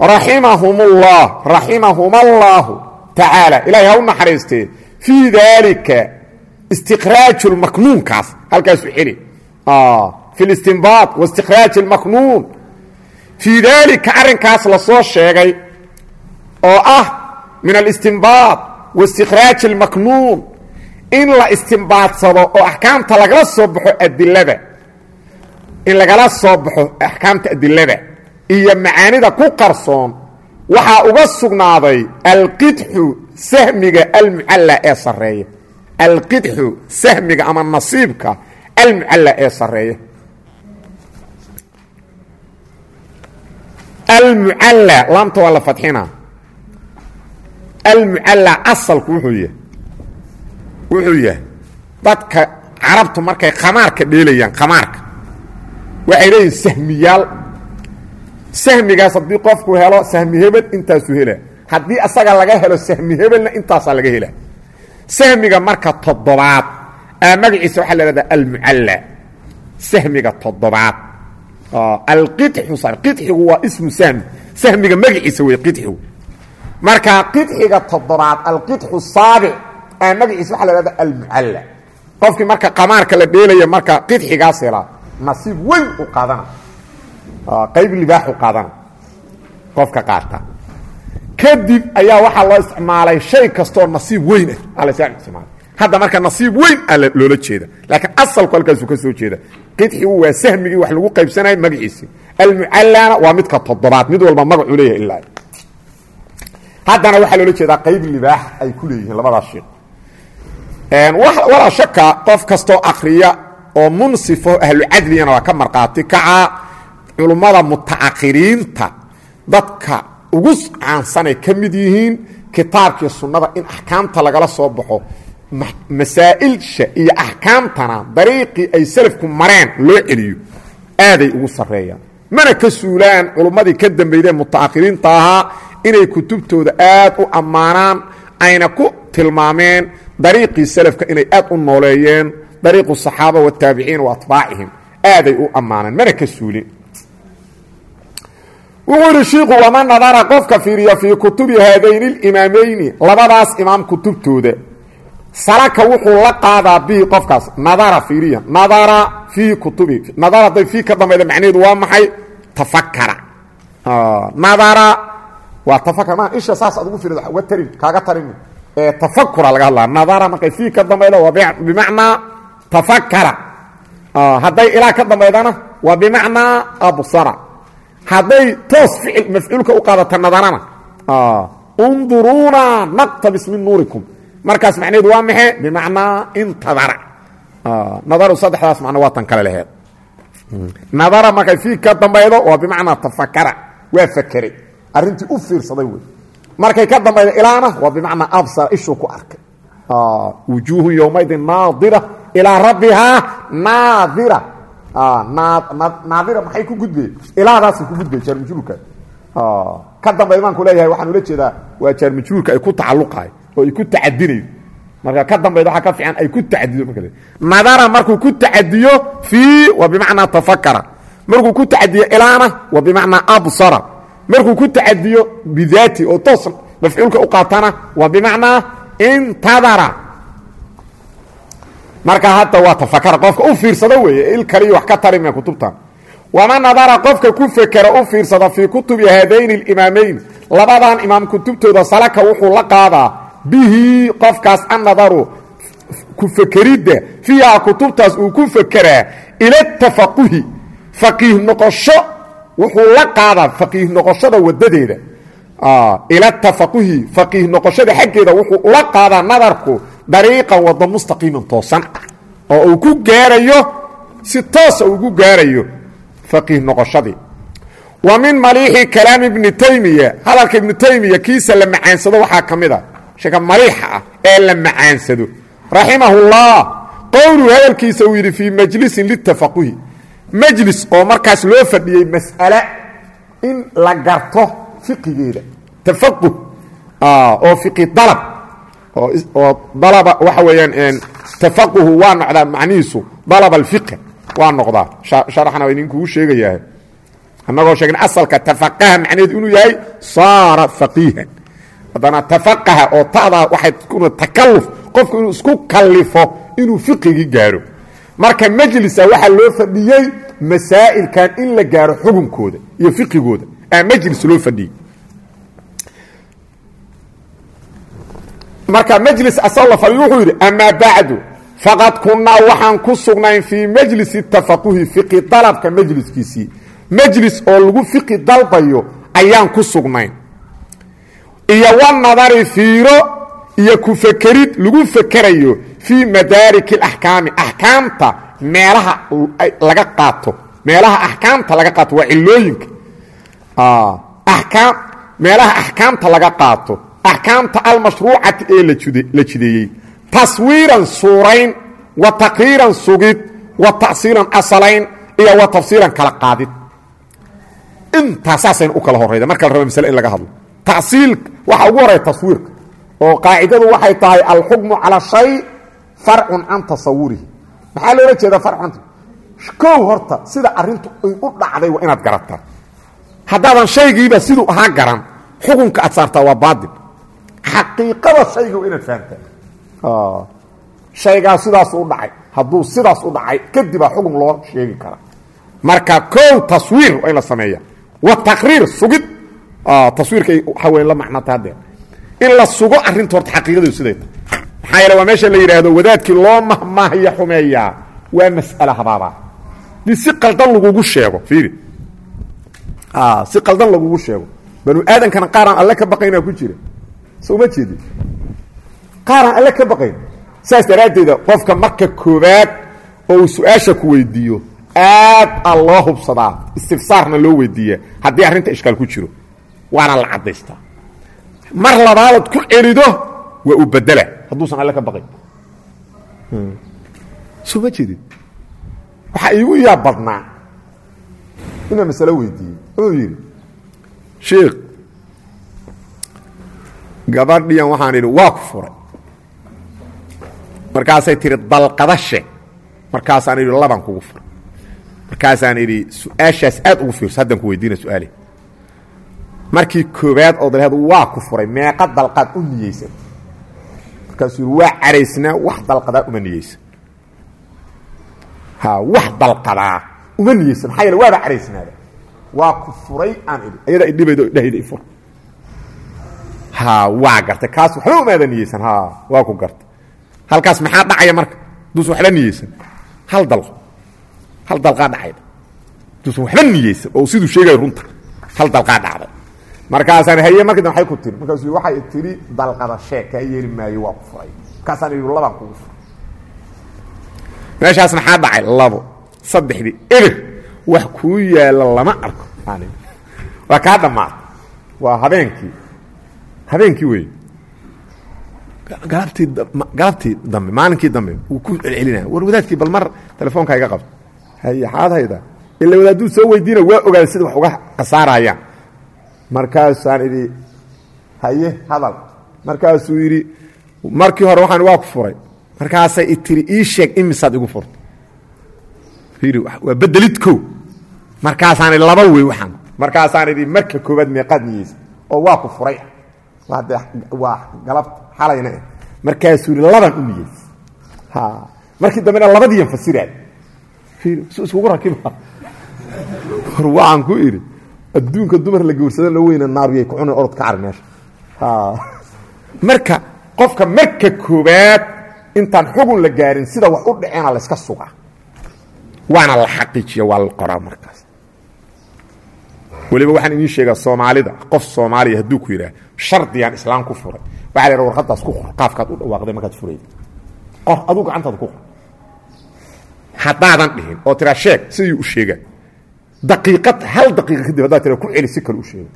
raximahum ullah raximahum allaahu tacaala ilahay ha u naxariistee fii daalika istikhraaju lmaknuunkaas halkaasu celi fi listinbaad waistikhraaji lmaknuun fii daalika arrinkaas la soo sheegay oo ah min alistinbaad waistikhraaji almaknuun in la istimbaadsado oo axkaamta lagala soo baxo adilada in lagala soo baxo axkaamta adilada iyo macaanida ku qarsoon waxaa uga sugnaaday alqidxu sahmiga almucalla ee sarreeya. Alqidxu sahmiga ama nasiibka almucalla ee sarreeya almucalla laamta waa la fadxina almucalla asalku wuxuu yahay wuxuu yahay dadka carabtu markay khamaarka dheelayaan khamaarka. Waxay leeyihiin sahmiyaal. Sahmigaas haddii qofku helo sahmi hebel intaasuu hela. Haddii asaga laga helo sahmi hebelna intaasaa laga hela. Sahmiga marka toddobaad aa magaciisa waxaa la hahdaa almucalla sahmiga toddobaad alqidxu qidxigu waa ismu sahmi sahmiga magaciisa wey qidxigu marka qidxiga toddobaad alqidxu saabic aa magaciisa waxaa la hahda almucalla qofkii marka qamaarka la dheelaya marka qidxigaas helaa nasiib weyn u qaadana qayb libaax u qaadana qofka qaata kadib ayaa waxaa loo isticmaalay shay kastoo nasiib weyn ah ala isticmaalay hadda marka nasiib weyn aa loola jeeda. Laakiin asalku halkaasuu ka soo jeeda. Qidxigu waa sahmigii wax lagu qaybsanaya magaciisi. Almucallana waa midka toddobaad. Mid walba magacuu leeyahay ilaa haddana waxaa loola jeedaa qayb libaax ay ku leeyihiin labadaas sheekh. Walaa shaka qof kastoo akriya oo munsifo ahlucadligana waa ka markhaati kaca culummada mutaakhiriinta dadka ugu caansanay ka mid yihiin kitaabkii sunnada in axkaamta lagala soo baxo masaa'ilsha iyo axkaamtana dariiqii ay salafku mareen loo celiyo aaday ugu sarreeyaan. Mana ka suulaan culummadii ka dambeydee mutaakhiriinta ahaa inay kutubtooda aad u ammaanaan ayna ku tilmaameen dariiqii salafka inay aad u nooleeyeen dariiqu saxaaba wataabiciin wa aaday u ammaaneen mana ka suulin. Wuxuu ihi shiiku wama nadara qofka fiiriya fii kutubi haadayni اlimaamayni labadaas imaam kutubtooda salaka wuxuu la qaadaa bihi qofkaas. Nadara fiiriya. Nadara fii kutubi. Nadara hadday fii ka dambayda macnaheedu waa maxay? Tafakara nadara waa tafakar ma isha saas aad ugu fiirida uga tarin kaaga tarin ee tafakura laga hadlaa. Nadara markay fii ka dambaydo waa bimacnaa tafakara hadday ilaa ka dambaydana waa bimacnaa absara. Hadday toos ficil mafcuulka u qaadata nadarana unduruuna naqtabis min nuurikum markaas macnaheedu waa maxe bimacnaa intadara nadaru saddexdaas macno waa tan kale laheed. Nadara markay fii ka dambaydo waa bimacnaa tafakara waa fakeray arrintii u fiirsaday wey. Markay ka dambaydo ilaana waa bimacnaa absara ishuu ku arkay. Wujuuhun yowmaydin naadira ilaa rabbihaa naadira. Naadira maxay ku gudbeen ilaadaasay ku gudbeen jaarmajruurka ka dambe imaanku leeyahay waxaan ula jeedaa waa jaarmajruurka ay ku tacalluqahay oo ay ku tacadinayo marka ka dambayd waxaa ka fiican ay ku tacadiyo nadara markuu ku tacadiyo fii wa bimacnaa tafakara markuu ku tacadiyo ilaana wa bimacnaa absara. Markuu ku tacadiyo bidaati oo toos mafcuulka u qaatana wa bimacnaa intadara. Marka hadda waa tafakara qofka u fiirsado weeye il kaliyo wax ka tarime kutubtan waman nadara qofka ku fekera u fiirsada fii kutubi haadayni اlimaamayn labadan imaam kutubtooda salaka wuxuu la qaadaa bihi qofkaas annadaru ku fekeridda fiiha kutubtaas uu ku fekeraa ila tafaquhi faqiih noqosho wuxuu la qaadaa faqiih noqoshada wadadeeda ila tafaquhi faqiih noqoshada xaggeeda wuxuu ula qaadaa nadarku dariiqan wado mustaqiiman toosan ah oo uu ku gaarayo si toosa ugu gaarayo faqiih noqoshadii. Wa min maliixi kalaam ibni taymiya hadalka ibnu taymiya kiisa la macaansado waxaa ka mid a sheeka maliixa ah ee la macaansado. Raximahullah qowluu hadalkiisa uu yidhi fii majlisin litafaquhi majlis oo markaas loo fadhiyey mas'ale in la garto fiqigeeda. Tafaquh oo fiqi dalab oo dalaba waxa weeyaan tafaquhu waa noqdaa macnihiisu dalab alfiqh waa noqdaa. Sharaxna waa idinkuu sheegayaa annagoo sheegna asalka tafaqaha macnaheedu inuu yahay saara faqiihan haddana tafaqaha oo ta'daa waxay kuna takalluf qofku inuu isku kallifo inuu fiqigii gaaro. Marka majlisa waxaa loo fadhiyey masaa'ilkan in la gaaro xukunkooda iyo fiqigooda aa majlis loo fadhiyey. Marka majlis asagoo la fadhiyo wuxuu yidhi amaa bacdu faqad kunnaa waxaan ku sugnayn fii majlisi tafaquhi fiqi dalabka majliskiisii. Majlis oo lagu fiqi dalbayo ayaan ku sugnayn iyo wanadari fiiro iyo ku fekerid lagu fekerayo fii madaariki alaxkaami axkaamta meelaha laga qaato. Meelaha axkaamta laga qaato waa cilooyinka akaam meelaha axkaamta laga qaato. Axkaamta almashruucati ee la jideeyey taswiiran suurayn wa taqriiran sugid wa tasiilan asalayn iyo wa tafsiilan kala qaadid. Intaasaasayna u kala horayda marka la raba masle in laga hadlo tasiil waxaa ugu horaya taswiirka oo qaacidadu waxay tahay alxukmu cala shay farcun can tasawurihi maxaa loola jeedaa farcun? Kow horta sida arintu ay u dhacday waa inaad garataa haddaadan shaygiiba siduu ahaa garan xukunka aad saartaa waa baatil xaqiiqada shayga waa inaad fahamtaa shaygaa sidaas u dhacay hadduu sidaas u dhacay kadibaa xukun loo sheegi karaa marka kow taswiir in la sameeya wa taqriir sugid taswiirkay waxaa weya la macnata haddee in la sugo arrinta horta xaqiiqadeedu siday tahay. Maxaa yeele waa meesha la yidhaahdo wadaadkii loo mahmaahaya xumeeyaa waa mas'ale habaabaa dii si qaldan lagugu sheego fiiri. Si qaldan lagugu sheego. Banu aadankana qaaraan alle ka baqaynaa ku jira. So uma jeedin qaaraan alle ka baqayn. Saas daraaddeeda qofka marka koobaad oo uu su'aasha ku weydiiyo aad a loo hubsadaa. Istifsaarna loo weydiiyaa haddii arrinta ishkaal ku jiro waana la caddaystaa mar labaadad ku celido waa uu bedela hadduusan alle ka baqayn so ma jeedin? Waxaa iigu yaa badnaa inaa masalo weydiiyey. Wuxuu yidhi sheikh gabadhiyan waxaan idhi waa ku furay. Markaasay tihi dalqada sheeg markaasaan idhi labaan kugu furay. Markaasaan idhi su'aashaas aad ugu fiirso haddaan ku weydiina su'aale markii koobaad oo dalheed waa ku furay meeqa dalqaad u niyeysan. Markaasuu yidhi waa caraysnaa wax dalqadaa uma niyeysan. Ha wax dalqadaa uma niyeysan. Maxaa yeele waaba caraysnaada? Waa ku furay aan idhi. Ayadaa idhibaydo dhahayda ifur ha waa gartay. Kaas waxba umaada niyeysan. Ha waa ku gartay. Halkaas maxaa dhacaya marka? Duusan waxba niyeysan. Hal dalqo hal dalqaa dhacayda duusan waxba niyeysan. Oo siduu sheegaya runta. Hal dalqaa dhacday markaasaan haye markii dambe waxay ku tiri? Markaasuu waxay tiri dalqada sheeg kaa yeeli maayo waa ku furay. Markaasaan idhi labaan kugu furay. Meeshaas maxaa dhacay? Labo. Saddexdii eber wax kuu yaalla lama arko. Waa kaa dhammaatay waa habeenkii. Habeenkii wey galabtii galabtii dambe maalinkii dambe wuu ku celcelinaya. War wadaadkii bal mar telefoonka iga qabto. Haye xaad hayda. Ila wadaaduu soo weydiina waa ogaada sida wax uga khasaarayaan markaasaan idhi haye hadal. Markaasuu yidhi markii hore waxaan waa ku furay. Markaasay itiri ii sheeg imisaad igu furta waa bedelid kow. Markaasaan laba wey waxaan. Markaasaan idhi marka koowaad meeqaad niyeysa oo waa ku furay. Waa de waa galabta xalayna eh. Markaasuu yidhi laban u niyeysa ha markii dambena labadiiyan fasiraad iskugu rakiba war waxaan ku idhi adduunka dumar la gowrsada la weyna naaruyay ku cuna orod ka car meesha. Marka qofka marka koobaad intaan xugun la gaarin sida wax u dhaceena layska sugaa. Waana la xaqiijiya waa la qoraa markaas. Weliba waxaan idiin sheegaa soomaalida qof soomaaliya hadduu ku yidhaah shardiyaan islaam ku furay. Waxaa la yidhaha warqadaas ku qor qaafkaad u dhawaaqday markaad furayda qor aduu gacantaada ku qor. Haddaadan dhihin oo tiraa sheeg sidii u sheegaa daqiiqad hal daqiiqa kadib haddaad tira ku celi si kale u sheega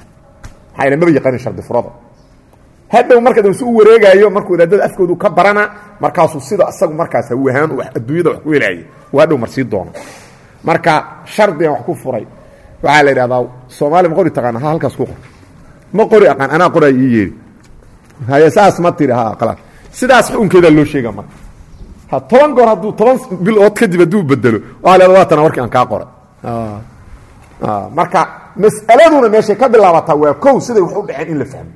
maxaa ila maba yaqaanin shardi furada. Hadhow marka si u wareegaayo markuu wadaadada afkoodu ka barana markaasuu sida isagu markaas hawahaan adduunyada wax ku helaaya uu hadhow marsii doono. Marka shardigan wax ku furay waxaa la yidhahdaa soomaaliya ma qori taqaana ha halkaas ku qor. Ma qori aqaan anaa qoray ii yeedhi haye saas ma tiri ha khalaas sidaas xukunkeedaa loo sheega marka ha toban goor hadduu toban bilood kadib hadduu bedelo waa leeda waa tana warkii aan kaa qoray marka mas'aladuna meeshay ka bilaabataa waa kow siday wax u dhaceen in la fahmo.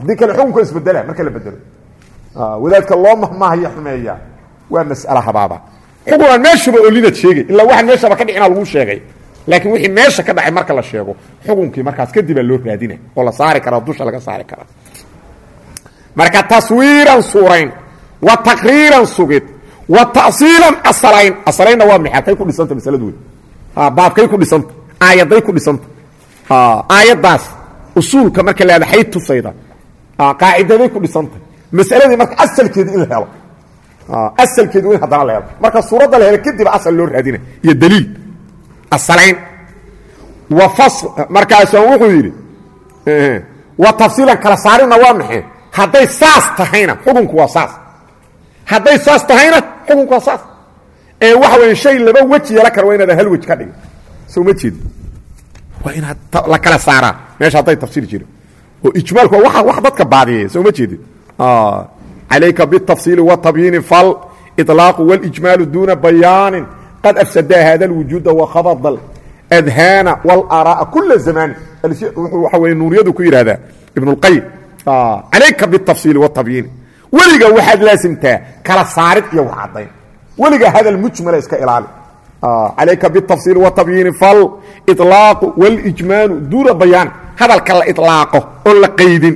Haddii kale xukunka isbedela marka la bedelo wadaadka loo mahmaahayo xumeeya waa mas'alo habaaba. Xukun aan meeshaba olinaad sheegay ilaa waxaan meeshaba ka dhicina lagu sheegay. Laakiin wixii meesha ka dhacay marka la sheego xukunkii markaas kadibaa loo raadina oo la saari karaa dusha laga saari karaa marka taswiiran suurayn wa taqriiran sugid wa ta'siilan asalayn asalaynna waa maxay halkay ku dhisanta masaladu wey baabkay ku dhisanta aayaday ku dhisanta aayaddaas usuulka marka la hay tusayda qaacidaday ku dhisanta masaladii marka asalkeedi in la helo. Asalkeedi in haddana la helo. Marka suuradda la helo kadib asal loo raadina iyo daliil. Asalayn. Wa fasl. Markaasuu wuxuu yidhi wa tafsiilan kala saarinna waa maxay? Hadday saas tahayna xukunku waa saas. Hadday saas tahayna xukunku waa saas ee waxa weya shay laba weji yeela kara waa inaadan hal wej ka dhigin soo ma jeedi waa inaad la kala saaraa meesha hadday tafsiir jiro oo ijmaalku waa wax dadka baadiyaya soo ma jeedid calayka biالtafsiili wاtabyiini fal iطlaaqu wاlijmaalu duuna bayaanin qad afsadaa hada اlwujuuda wakhabada adhaana wاlara'a kula zamaan wuxuu waxa weye nuuriyadu ku yidhahdaa ibn اlqayim calayka biالtafsiili wاtabyiini weliga waxaad laasimtaa kala saarid iyo wax caddayn weliga hadal mujmala iska ilaali calayka biالtafsiili wاtabyiini fal iطlaaqu wاlijmaalu duuna bayaan hadalka la iطlaaqo oon la qaydin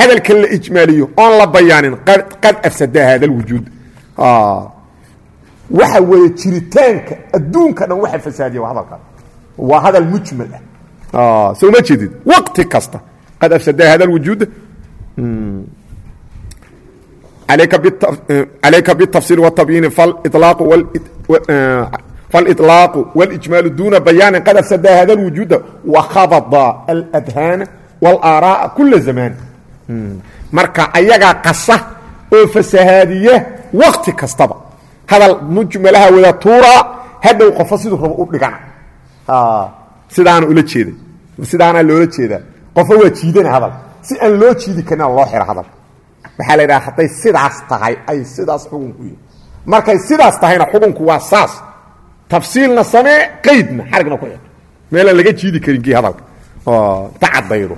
hadalka la ijmaaliyo oon la bayaanin qad afsada hada اlwujuud waxa weeye jiritaanka adduunka dhan waxa fasaadiya waa hadalkaas waa hadal mujmal ah soo ma jeedid waqti kasta qad afsada hada اlwujuud alayka bالtafsir wالtabyiini fاliطlaaqu wاlijmaalu duuna bayaanin qad afsada hada اlwujuuda wakhabada aladhaana wاlaaraa'a kula zamaan marka ayagaa qasa oo fasahaadiya wakti kastaba hadal mujmalaha wada tuuraa hadhow qofo siduu rabo u dhigana sidaana ula jeeda sidaana loola jeedaa qofo waa jiidana hadal si aan loo jiidi karina loo xira hadal waxaa la yidhaha hadday sidaas tahay ay sidaas xukunku yihi markay sidaas tahayna xukunku waa saas. Tafsiilna samee qaydna xarigna ku xir meelaan laga jiidi karin kii hadalka. Ta caddaydo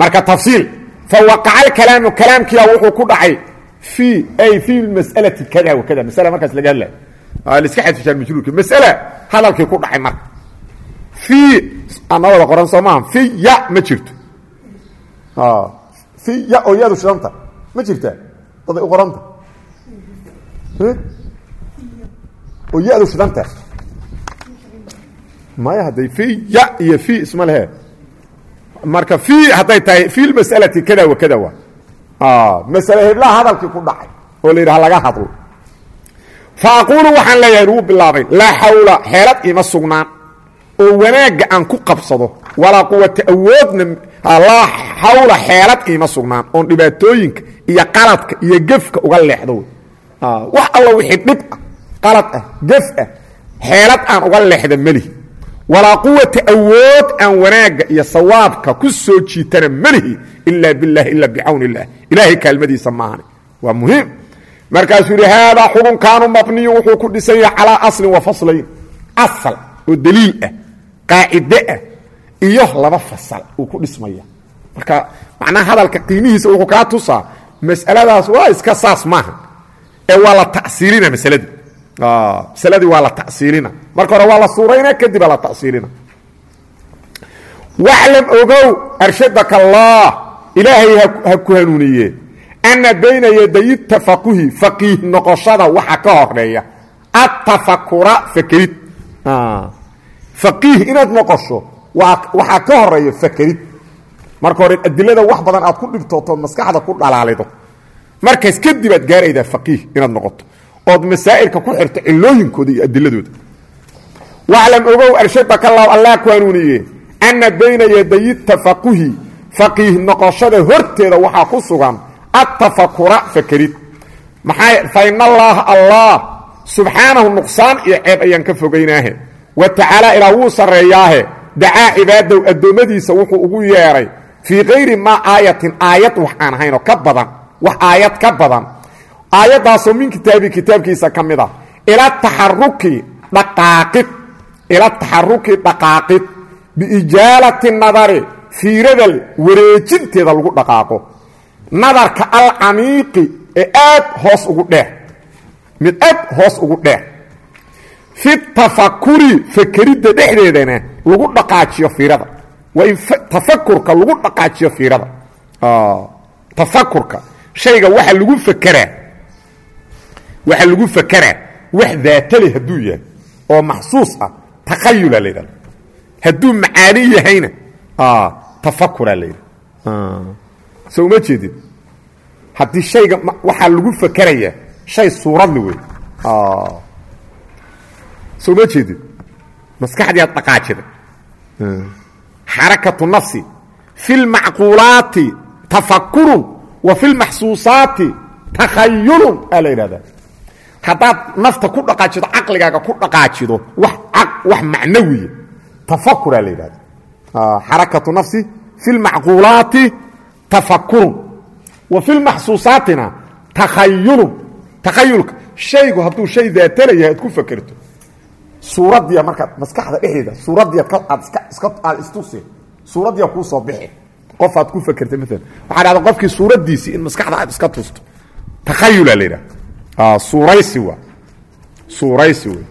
marka tafsiil fawaqaca alkalaamu kalaamkiia wuxuu ku dhacay fii ay fii masalati kada wa kada masala markaas laga hadlayo laiska xadfishaan majruurka. Masala hadalkii ku dhacay marka. Fii ana wada qoran soo maaha fi ya ma jirto fi ya oo yadu shidanta ma jirtaa daday u qoranta oo yadu shidanta maya hadday fi ya iyo fi isma lehe marka fi hadday tahay fi masalati kada wa kada wa masale heblaha hadalkii ku dhacay oo la yidhaha laga hadlo fa aquulu waxaan leeyahay wuu bilaabay laa xawla xeelad ima sugnaan oo wanaagga aan ku qabsado walaa quwata awoodna laa xawla xeelad iima sugnaan oon dhibaatooyinka iyo qaladka iyo gefka uga leexdo. Wey wax alla wixii dhib ah qalad ah gef ah xeelad aan uga leexda melihi walaa quwata awood aan wanaagga iyo sawaabka ku soo jiitana melihi ilaa biاllahi ila bicawni illah ilaahay kaalmadiisa maahane waa muhiim. Markaasuu yidhi haadaa xukunkaanu mabniyu wuxuu ku dhisan yahay calaa aslin wa faslayn. Asal oo daliil ah qaacide ah iyo laba fasal uu ku dhismaya. Marka macnaha hadalka qiimihiisa wuxuu kaa tusaa mas'aladaas waa iska saas maaha. Ee waa la tasiilina masaladii masaladii waa la tasiilina. Marka hore waa la suurayna kadibaa la tasiilina. Waclam ogow arshadaka allah ilaahay ha ku hanuuniye. Ana bayna yaday tafaquhi faqiih noqoshada waxa ka horreeya atafakura fakerid faqiih inaad noqosho waxaa ka horreeya fakerid marka hore adilada wax badan aad ku dhibtooto maskaxda ku dhalaalido. Markaas kadib aad gaaraydaa faqiih inaad noqoto. Ood masaa'ilka ku xirto cilooyinkooda iyo adiladooda. Waclam ogow arshadaka allah allah ku hanuuniye ana bayna yaday tafaquhi. Faqiih noqoshada horteeda waxaa ku sugan atafakura fakerid maxaa fa in allaaha allah subxaanahu nuqsaan iyo ceeb ayaan ka fogaynaahe wa tacaala ilaa wuu sarreeyaahe. Dacaa cibaadow addoommadiisa wuxuu ugu yeedhay fii kayri maa aayatin aayad wax aan ahaynoo ka badan wax aayad ka badan. Aayaddaasoo min kitaabi kitaabkiisa ka mid ah ila taxaruki dhaqaaqid ila taxaruki dhaqaaqid biijaalati nadari fiirada wareejinteeda lagu dhaqaaqo. Nadarka alcamiiqi ee aad hoos ugu dheer mid aad hoos ugu dheer fi tafakuri fakeridda dhexdeedana lagu dhaqaajiyo fiirada. Waa in tafakurka lagu dhaqaajiyo fiirada. Tafakurka. Shayga waxa lagu fakeraa waxa lagu fakeraa wax daatale hadduu yahay oo maxsuus ah takhayula la yidhahda macaani yahayna tafakura la yidhahda so uma jeedid haddii shayga waxaa lagu fakerayaa shay suuradle wey so uma jeedid maskaxdii aad dhaqaajida xarakatu nafsi fi lmacquulaati tafakurun wa fi lmaxsuusaati takhayulun aa la yidhahdaa haddaad nafta ku dhaqaajido caqligaaga ku dhaqaajido wax wax macnawiya tafakuraa la yidhahda xarakatu nafsi fi lmacquulaati tafakurun wa fi lmaxsuusaatina takhayulun takhayulka shaygu hadduu shay daatalayahay aad ku fakerto suuraddiya markaad maskaxda dhexdeeda suuraddiiad aad istuse suuraddiya kuu soo bixi. Qof aad ku fakertay maalan waxaa dhahda qofkii suuraddiisii in maskaxda aad iska tusto. Takhayula la yidhaha suuraysi waa. Suuraysi wey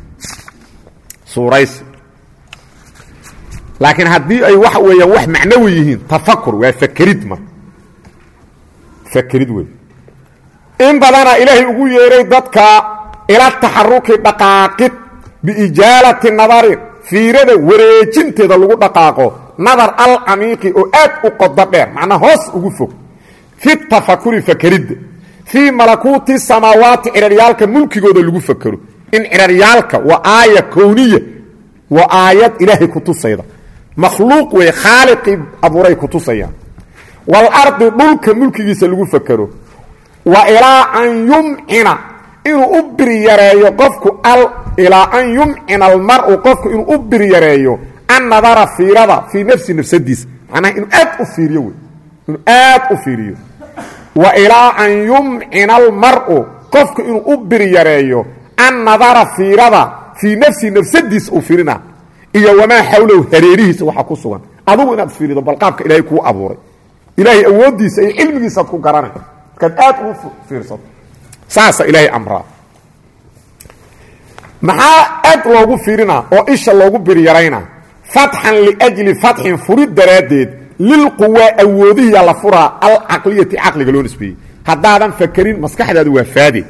suuraysi. Laakiin haddii ay waxa weeyaan wax macnawi yihiin tafakur waa fakerid mar fakerid wey in badana ilaahay ugu yeeray dadka ila taxaruki dhaqaaqid biijaalati nadari fiirada wareejinteeda lagu dhaqaaqo. Nadar alcamiiqi oo aad u qodo dheer macnaa hoos ugu fog. Fi tafakuri fakeridda fii malakuuti samaawaati ciraryaalka mulkigooda lagu fakero in ciraryaalka waa aaya kowniya waa aayad ilaahay ku tusayda. Makhluuq wey khaaliqii abuuray ku tusayaan. Waalardi dhulka mulkigiisa lagu fakero wa ilaa an yumcina inuu u biryareeyo qofku ilaa an yumcina almaru qofku inuu u biryareeyo annadara fiirada fii nafsi nafsadiisa macnaha inuu aad u fiiriyo wey. Inuu aad u fiiriyo. Wa ilaa an yumcina almaru qofku inuu u biryareeyo annadara fiirada fii nafsi nafsadiisa uu fiirina. Iyo wamaa xawlow hareerihiisa waxaa ku sugan. Adugu inaad fiirido balqaabka ilaahay kuu abuuray. Ilaahay awooddiisa iyo cilmigiisaad ku garanay markaad aad ugu fiirsato saasa ilaahay amraa. Maxaa aad loogu fiirinaa oo isha loogu biryaraynaa fatxan liajli fatxin furid daraaddeed lilquwaa awoodihiya la furaa alcaqliyati caqliga loo nisbeeyey. Haddaadan fakerin maskaxdaadu waa faade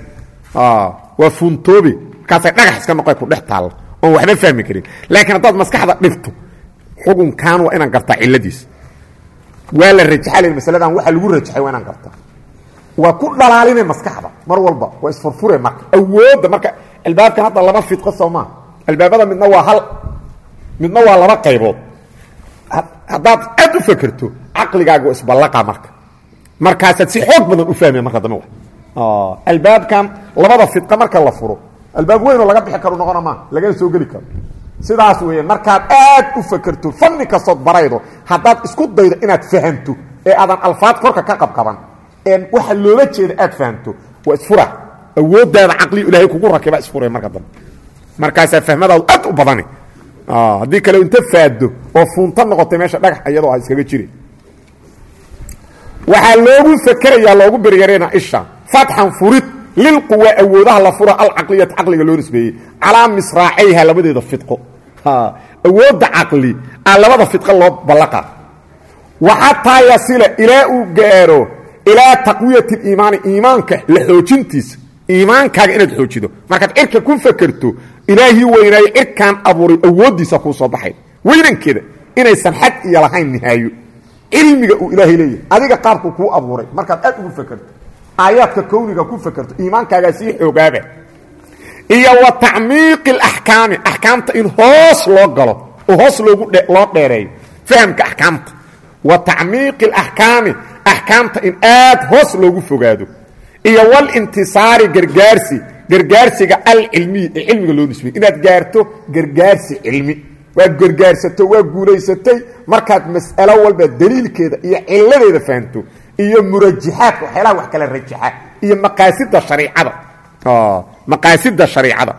waa funtoobe markaasay dhagax iska noqo ku dhex taalla oon waxba fahmi karin. Laakiin haddaad maskaxda dhifto xukunkan waa inaan gartaa ciladiisa waa la rajaxal masaladan waxa lagu rajaxay waa inaan gartaa. Waa ku dhalaaline maskaxda mar walba waa isfurfure marka awoodda marka albaabkan hadda laba fidqo soo maa albaabada midna waa hal midna waa laba qaybood. Haddaad aad u fakerto caqligaaga isballaqa marka. Markaasaad si xoog badan u fahmaya marka dambe albaabkan labada fidqa marka la furo albaab weynoo laga bixi karo noqona maa lagana soo geli karo. Sidaas weeye markaad aad u fakerto fanni kastood baraydo haddaad isku daydo inaad fahamto ee aadan alfaad korka ka qabqaban ee waxa loola jeeda aad fahamto waa isfura. Awooddaada caqliga ilaahay kugu rakiba isfura marka dambe. Markaasaa fahmadaadu aad u badani. Haddii kale inta faado oo fuunta noqotay meesha dhagax iyadoo a iskaga jiri. Waxaa loogu fakerayaa loogu beryarena isha. Fatxan furid lilquwa awoodaha la fura alcaqliyata caqliga loo nisbeeyey. Calaa misraacayha labadeeda fidqo awoodda caqli a labada fidqo loo ballaqa. Waxataa yasila ilaa uu gaaro ilaa taqwiyati iimaani iimaanka la xoojintiisa iimaankaaga inaad xoojido. Markaad cirka ku fakerto ilaahii weynaayo cirkaan abuuray awooddiisa kuu soo baxay. Weynankeeda inaysan xad iyo lahayn nihaayo. Cilmiga uu ilaahay leeyahay. Adiga qaabku kuu abuuray. Markaad aad ugu fakerto aayaadka kowniga ku fakerto iimaankaagaa sii xoogaaba. Iyo wa tacmiiqi alaxkaami axkaamta in hoos loo galo oo hoos loogu loo dheereeyo. Fahamka axkaamta. Wa tacmiiqi alaxkaami axkaamta in aad hoos loogu fogaado iyo walintisaari gargaarsi gargaarsiga alcilmiyi ee cilmiga loo nisbey inaad gaarto gargaarsi cilmi. Waad gargaarsato waa guulaysatay. Markaad mas'alo walba daliilkeeda iyo ciladeeda fahamto iyo murajaxaadka waxyaalaha wax kala rajaxa iyo maqaasida shariicada. Maqaasida shariicada.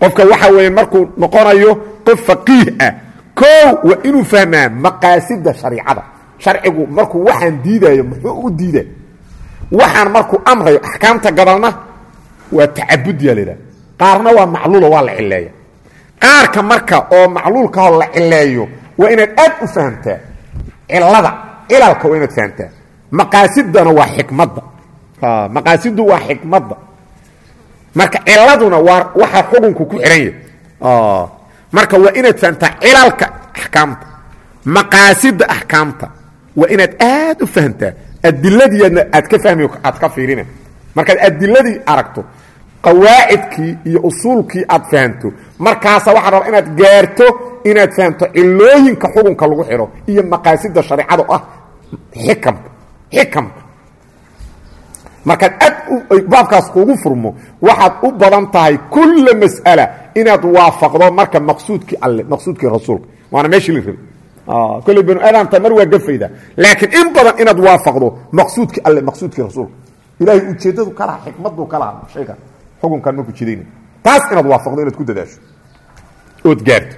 Qofka waxa weeye markuu noqonayo qof faqiih ah koow waa inuu fahmaa maqaasida shariicada sharcigu markuu waxaan diidaayo muxuu u diida waxaan markuu amrayo axkaamta gabalna waa tacabudya laidhaha qaarna waa macluulo waa la cileeya qaarka marka oo macluulkahoo la cileeyo waa inaad aad u fahamtaa cilada cilalka waa inaad fahamtaa. Maqaasidana waa xikmadda. Maqaasidu waa xikmadda. Marka ciladuna waa waxa xukunku ku xihan yahay. Marka waa inaad fahamtaa cilalka axkaamta maqaasida axkaamta waa inaad aad u fahamtaa adiladiina aad ka fahmi aad ka fiirina. Markaad adiladii aragto qawaacidkii iyo usuulkii aad fahamto markaasa waxaa raba inaad gaarto inaad fahamto cilooyinka xukunka lagu xidho iyo maqaasida shareecada ah. Xikamka xikamka markaad aad baabkaas kuugu furmo waxaad u badan tahay kulla mas'ala inaad waafaqdo marka maqsuudkii alle maqsuudkii rasuulka. Waana meeshii la rabay kolley banu aadamta mar waa gafayda. Laakiin in badan inaad waafaqdo maqsuudkii alle maqsuudkii rasuulka ilaahay ujeeddadu ka laha xikmaddu ka laha shaygan xukunkan markuu jidayna taas inaad waafaqdo inaad ku dadaasho. Ood gaarto.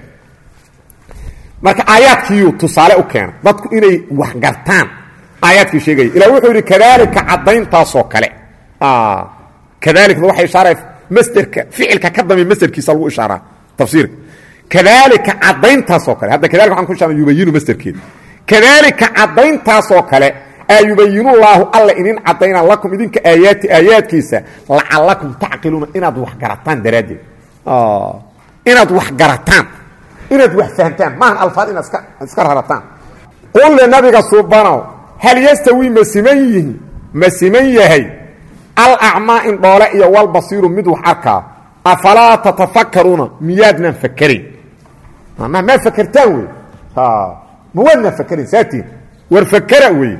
Marka aayaadkiiyuu tusaale u keena dadku inay wax gartaan. Aayaadkii sheegaya ilah wuxuu yidhi kadaalika caddayntaasoo kale. Kadaalikda waxay ishaaray masderka ficilka ka dambe masderkiisa lagu ishaaraa tafsiirka kadaalika caddayntaasoo kale hadda kadalika waxaan ku ishaaray yubayinu masderkeeda kadaalika caddayntaasoo kale aa yubayinullaahu alla idin caddaynaa lakum idinka aayaati aayaadkiisa lacallakum tacqiluuna inaad wax garataan daraaddeed. Inaad wax garataan inaad wax fahamtaan. Maahan alfaad inaad iska rarataan qul le nabiga suubanow hal yastawi ma siman yihi ma siman yahay? Alacmaa indhoole iyo walbasiiru mid wax arkaa afalaa tatafakaruuna miyaadnaan fakerayn ma maa fakertaan wey ma waadnaan fakerayn saatiin war fakera wey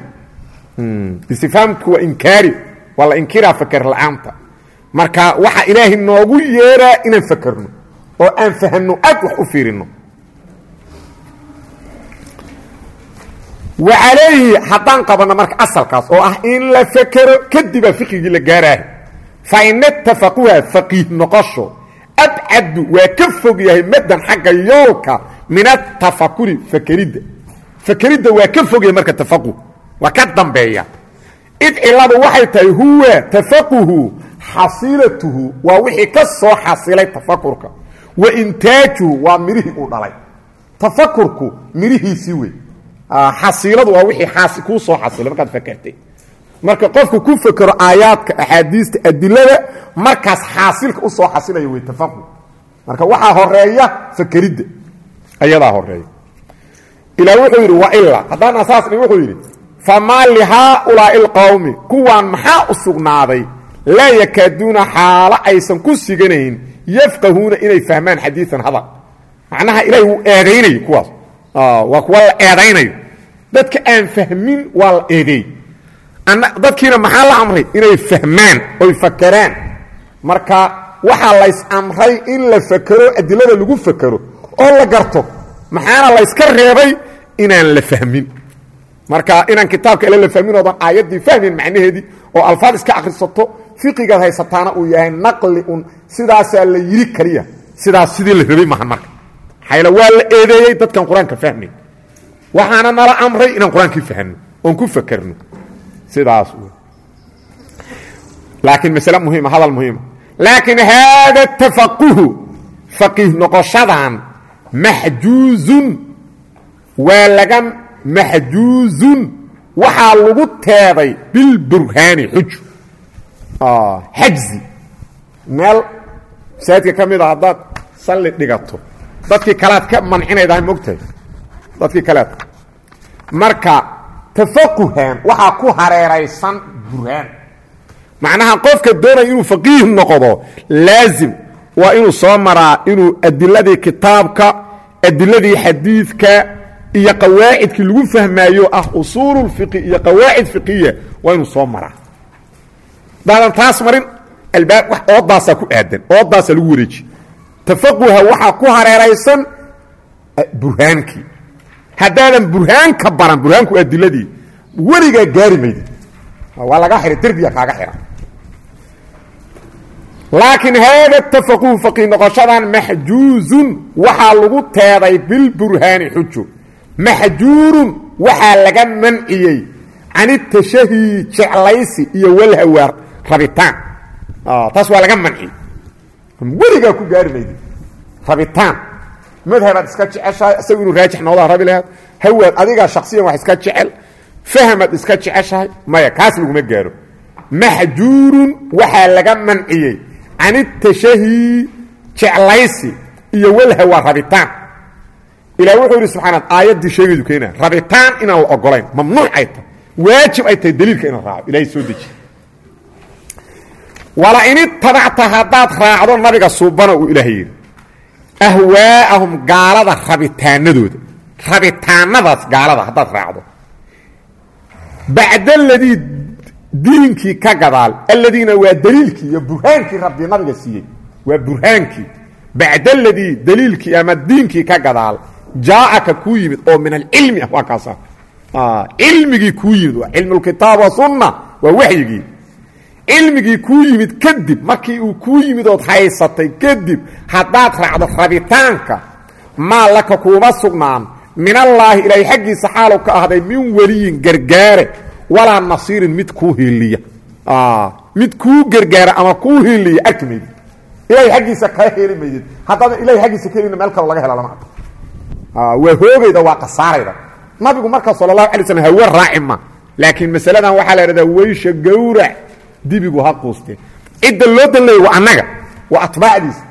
istifaamku waa inkaari waa la inkiraa faker la'aanta. Marka waxaa ilaahay noogu yeeraa inaan fakerno oo aan fahamno aad wax u fiirino. Wa calayhi haddaan qabanno marka asalkaas oo ah in la fekero kadibaa fiqigii la gaaraaha fa in ittafaquuha faqiih noqosho abcadu waa ka fog yahay madan xagga yoolka min atafakuri fakeridda. Fakeridda waa ka fog yahay marka tafaquh waa ka dambeeya. Id ciladu waxay tahay huwa tafaquhu xasiilatuhu waa wixii ka soo xasilay tafakurka wa intaajuhu waa midhihii uu dhalay. Tafakurku midhihiisii wey. Xasiiladu waa wixii kuu soo xasilay markaad fakertay marka qofku ku fekero aayaadka axaadiista adilada markaas xaasilka u soo xasilaya wey tafaquh marka waxaa horreeya fakeridda ayadaa horreeya ilaa wuxuu yidhi wa ilaa haddaan asaas dhi wuxuu yidhi famaa lihaaulaa'i alqowmi kuwaan maxaa u sugnaaday? Laa yakaaduuna xaalo aysan ku siganayn yafqahuuna inay fahmaan xadiian hadal. Macnaha ilaahay wuu eedaynayo kuwaas. Waa kuwa la eedaynayo. Dadka aan fahmin waa la eedeey dadkiina maxaa la amray? Inay fahmaan oy fakeraan marka waxaa lays amray in la fakero adilada lagu fakero oo la garto. Maxaana layska reebay inaan la fahmin. Marka inaan kitaabka ele fahmin oodan aayaddii fahmin macnaheedii oo alfaad iska akhrisato fiqigaad haysataana uu yahay naqli un. Sidaasaa la yidhi kaliya sidaas sidii la rabay maahan marka. Maxayla waa la eedeeyey dadkan qur'aanka fahmay waxaana nala amray inaan qur'aankii fahno oon ku fakerno sidaas laakiin masle muhiima hadal muhiima laakiin haada tafaquhu faqiih noqoshadan maxjuuzun waa laga maxjuuzun waxaa lagu teeday bilburhaani xuju xajzi. Meel masaajidka ka mid a haddaad salli dhigato dadkii kalead ka mancinaydahay mogtahay dadkii kalead marka tafaquhan waxaa ku hareeraysan burhaan. Macnaha qofka doonaya inuu faqiih noqdo laazim waa inuu soo maraa inuu adiladii kitaabka adiladii xadiidka iyo qawaacidkii lagu fahmaayo ah usuululfiqi iyo qawaacid fiqiya waa inuu soo maraa. Daadan taas marin albaab oodaasaa ku aadan oodaasaa lagu wareeji. Tafaquha waxaa ku hareeraysan burhaankii haddaadan burhaanka baran burhaanku adiladii weligaa gaari maydi waa laga xihay derbiya kaaga xihan laakiin haada tafaquhu faqih noqoshadan maxjuuzun waxaa lagu teeday bilburhaani xujo. Maxjuurun waxaa laga manciyey can itashahi jeclaysi iyo walhawaar rabitaan. Taas waa laga manciyey. Weligaa ku gaari maydi rabitaan madhabaad iska jeceshahay isagu inuu raajix noqdaa rabi lahaad hawaad adigaa shaksiyan wax iska jecel fahmaad iska jeceshahay maya kaas laguma gaaro maxjuurun waxaa laga manciyey can itashahi jeclaysi iyo walhawa rabitaan ilah wuxuu yidhi subxaana aayaddii sheegaydu keena rabitaan inaan la ogolayn mamnuuc ay tahay waajib ay tahay daliilka inaan raaco ilahay soo dejiye wala in itabacta haddaad raacdo nabiga suubana uu ilaahay yidhi ahwaa'ahum gaalada rabitaanadooda rabitaanadaas gaalada haddaad raacdo. Bacda aladii diinkii ka gadaal aladiina waa daliilkii iyo burhaankii rabbi nabiga siiyey. Waa burhaankii. Bacda aladii daliilkii ama diinkii ka gadaal jaaaka kuu yimid oo min alcilmi ah waa kaasa cilmigii kuu yimid waa cilmulkitaab wa sunna waa waxyigii cilmigii kuu yimid kadib markii uu kuu yimid ood haysatay kadib haddaad raacdo rabitaanka maa kuuma sugnaan. Min allaahi ilaahay xaggiisa xaalow ka ahday min weliyin gargaare walaa nasiirin mid kuu hiiliya mid kuu gargaara ama kuu hiiliya arki maydid ilahay aggiisa kaa heli maydid haddaadan ilahay aggiisa ka helina meel kaloo laga hela waa hoogayda waa kasaarayda nabigu markaa sala allahu alay slam hawe raaci ma. Laakiin masaladan waxaa la idhahdaa weysha gawrac dibigu ha quustee cidda loo danleeya waa annaga waa atbaacdiisa.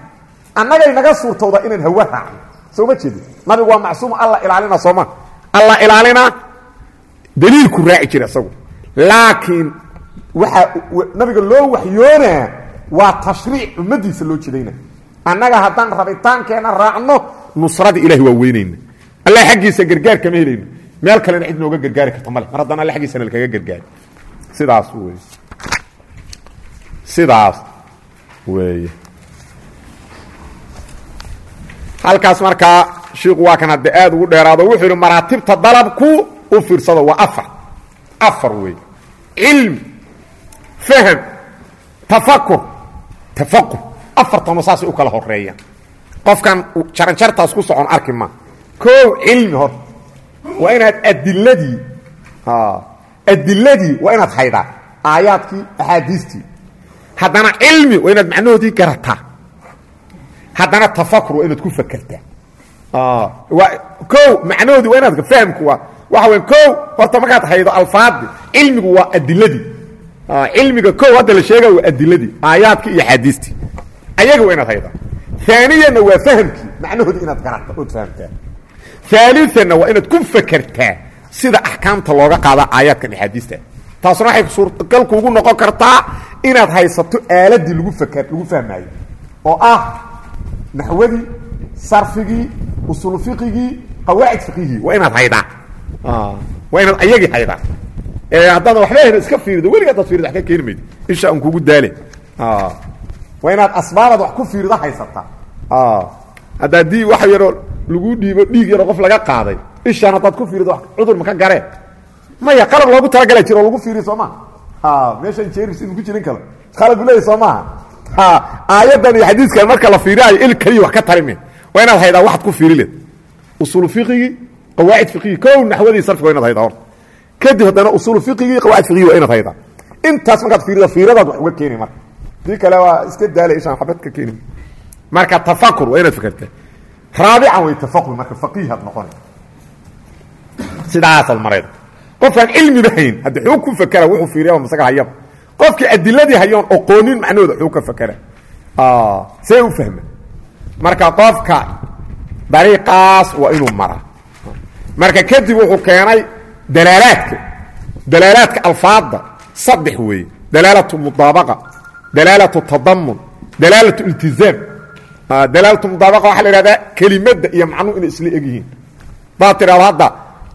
Annagay naga suurtowda inaan hawe raacno soo ma jeedin? Nabigu waa macsuum alla ilaalina sooma alla ilaalina daliilku raaci jira isagu. Laakiin waxaa nabiga loo waxyoonaa waa tashriic ummadiisa loo jedayna annaga haddaan rabitaankeenna raacno nusradii ilahi waa weynayna. Alla xaggiisa gargaar kama helayno. Meel kalena cid nooga gargaari karta male mar haddaan alle aggiisana lakaga gargaari. Sidaas wey sidaas weeye halkaas markaa shiiku waa kan hadde aad ugu dheeraado wuxuu yidhi maraatibta dalabku u fiirsado waa afar. Afar wey cilmi faham tafakur tafaquh afartano saasay u kala horeeyaan qofkan jaranjartaas ku socon arki ma. Koow cilmi hor. Waa inaad adiladii adiladii waa inaad haydaa aayaadkii axaadiistii haddana cilmi waa inaad macnahoodii garataa. Haddana tafakur waa inaad ku fakertaa o macnahoodii waa inaad fahamku waa waxa weya ko horta markaad haydo alfaadi cilmigu waa adiladii cilmiga ko hadda la sheega waa adiladii aayaadkii iyo axaadiistii ayaga waa inaad haydaa aaniyanna waa fahamkii macnahoodii inaad garata ood fahamtaa. Aalianna waa inaad ku fakertaa sida axkaamta looga qaada aayaadkan axaadiista taasna waxay suurtagal kuugu noqon kartaa inaad haysato aaladii lagu fakr lagu fahmaayo oo ah naxwadii sarfigii usul fiqigii qawaacid fiqihii waa inaad haydaa. Waa inaad ayagii haydaa. Ee haddaadan waxba hayno iska fiirido weliga adaad fiirido wax ka keeni maydi isha un kugu daale waa inaad asbaabaad wax ku fiirido haysataa hadda haddii wax yaroo lagu dhiibo dhiig yaroo qof laga qaaday ishaan haddaad ku fiirido cudur maka garee. Maya qalab loogu talagala jiro oo lagu fiiriyo soo maha meeshan jeris idinku jirin kalo qalab leeyahy soo maaha aayaddan iyo xadiiskan marka la fiirinayo il keliya wax ka tarime waa inaad haydaa waxad ku fiiri leed usuul fiqigii qawaacid fiqigii kow naxwadii sarfiga wa inaad haydaa horta kadib haddana usuul fiqigii qawaacid fiqigii waa inaad haydaa. Intaas markaad fiirido fiiradaad wax uga keeni marka. Dii kale waa iska daala ishaan xabad ka keeni marka tafakur waa inaad fikerta raabican way tafaqur marka faqiihaad noqona sidaasaad marayda qofkaan cilmiba hayn haddi xuu ku fakera wuxuu fiiriya masaga hayaba qofkii adiladii hayoon oqoonin macnahooda xuu ka fakera see u fahma. Marka qofka dariiqaas waa inuu maraa marka kadib wuxuu keenay dalaalaadka. Dalaalaadka alfaadda saddex weeye. Dalaalatu mudaabaqa dalaalatu tadamun dalaalatu iltizaam. Dalaalatu mudaabaqa waxaa la ihahdaa kelimadda iyo macnuhu inay isla eg yihiin baad tidhahdo hadda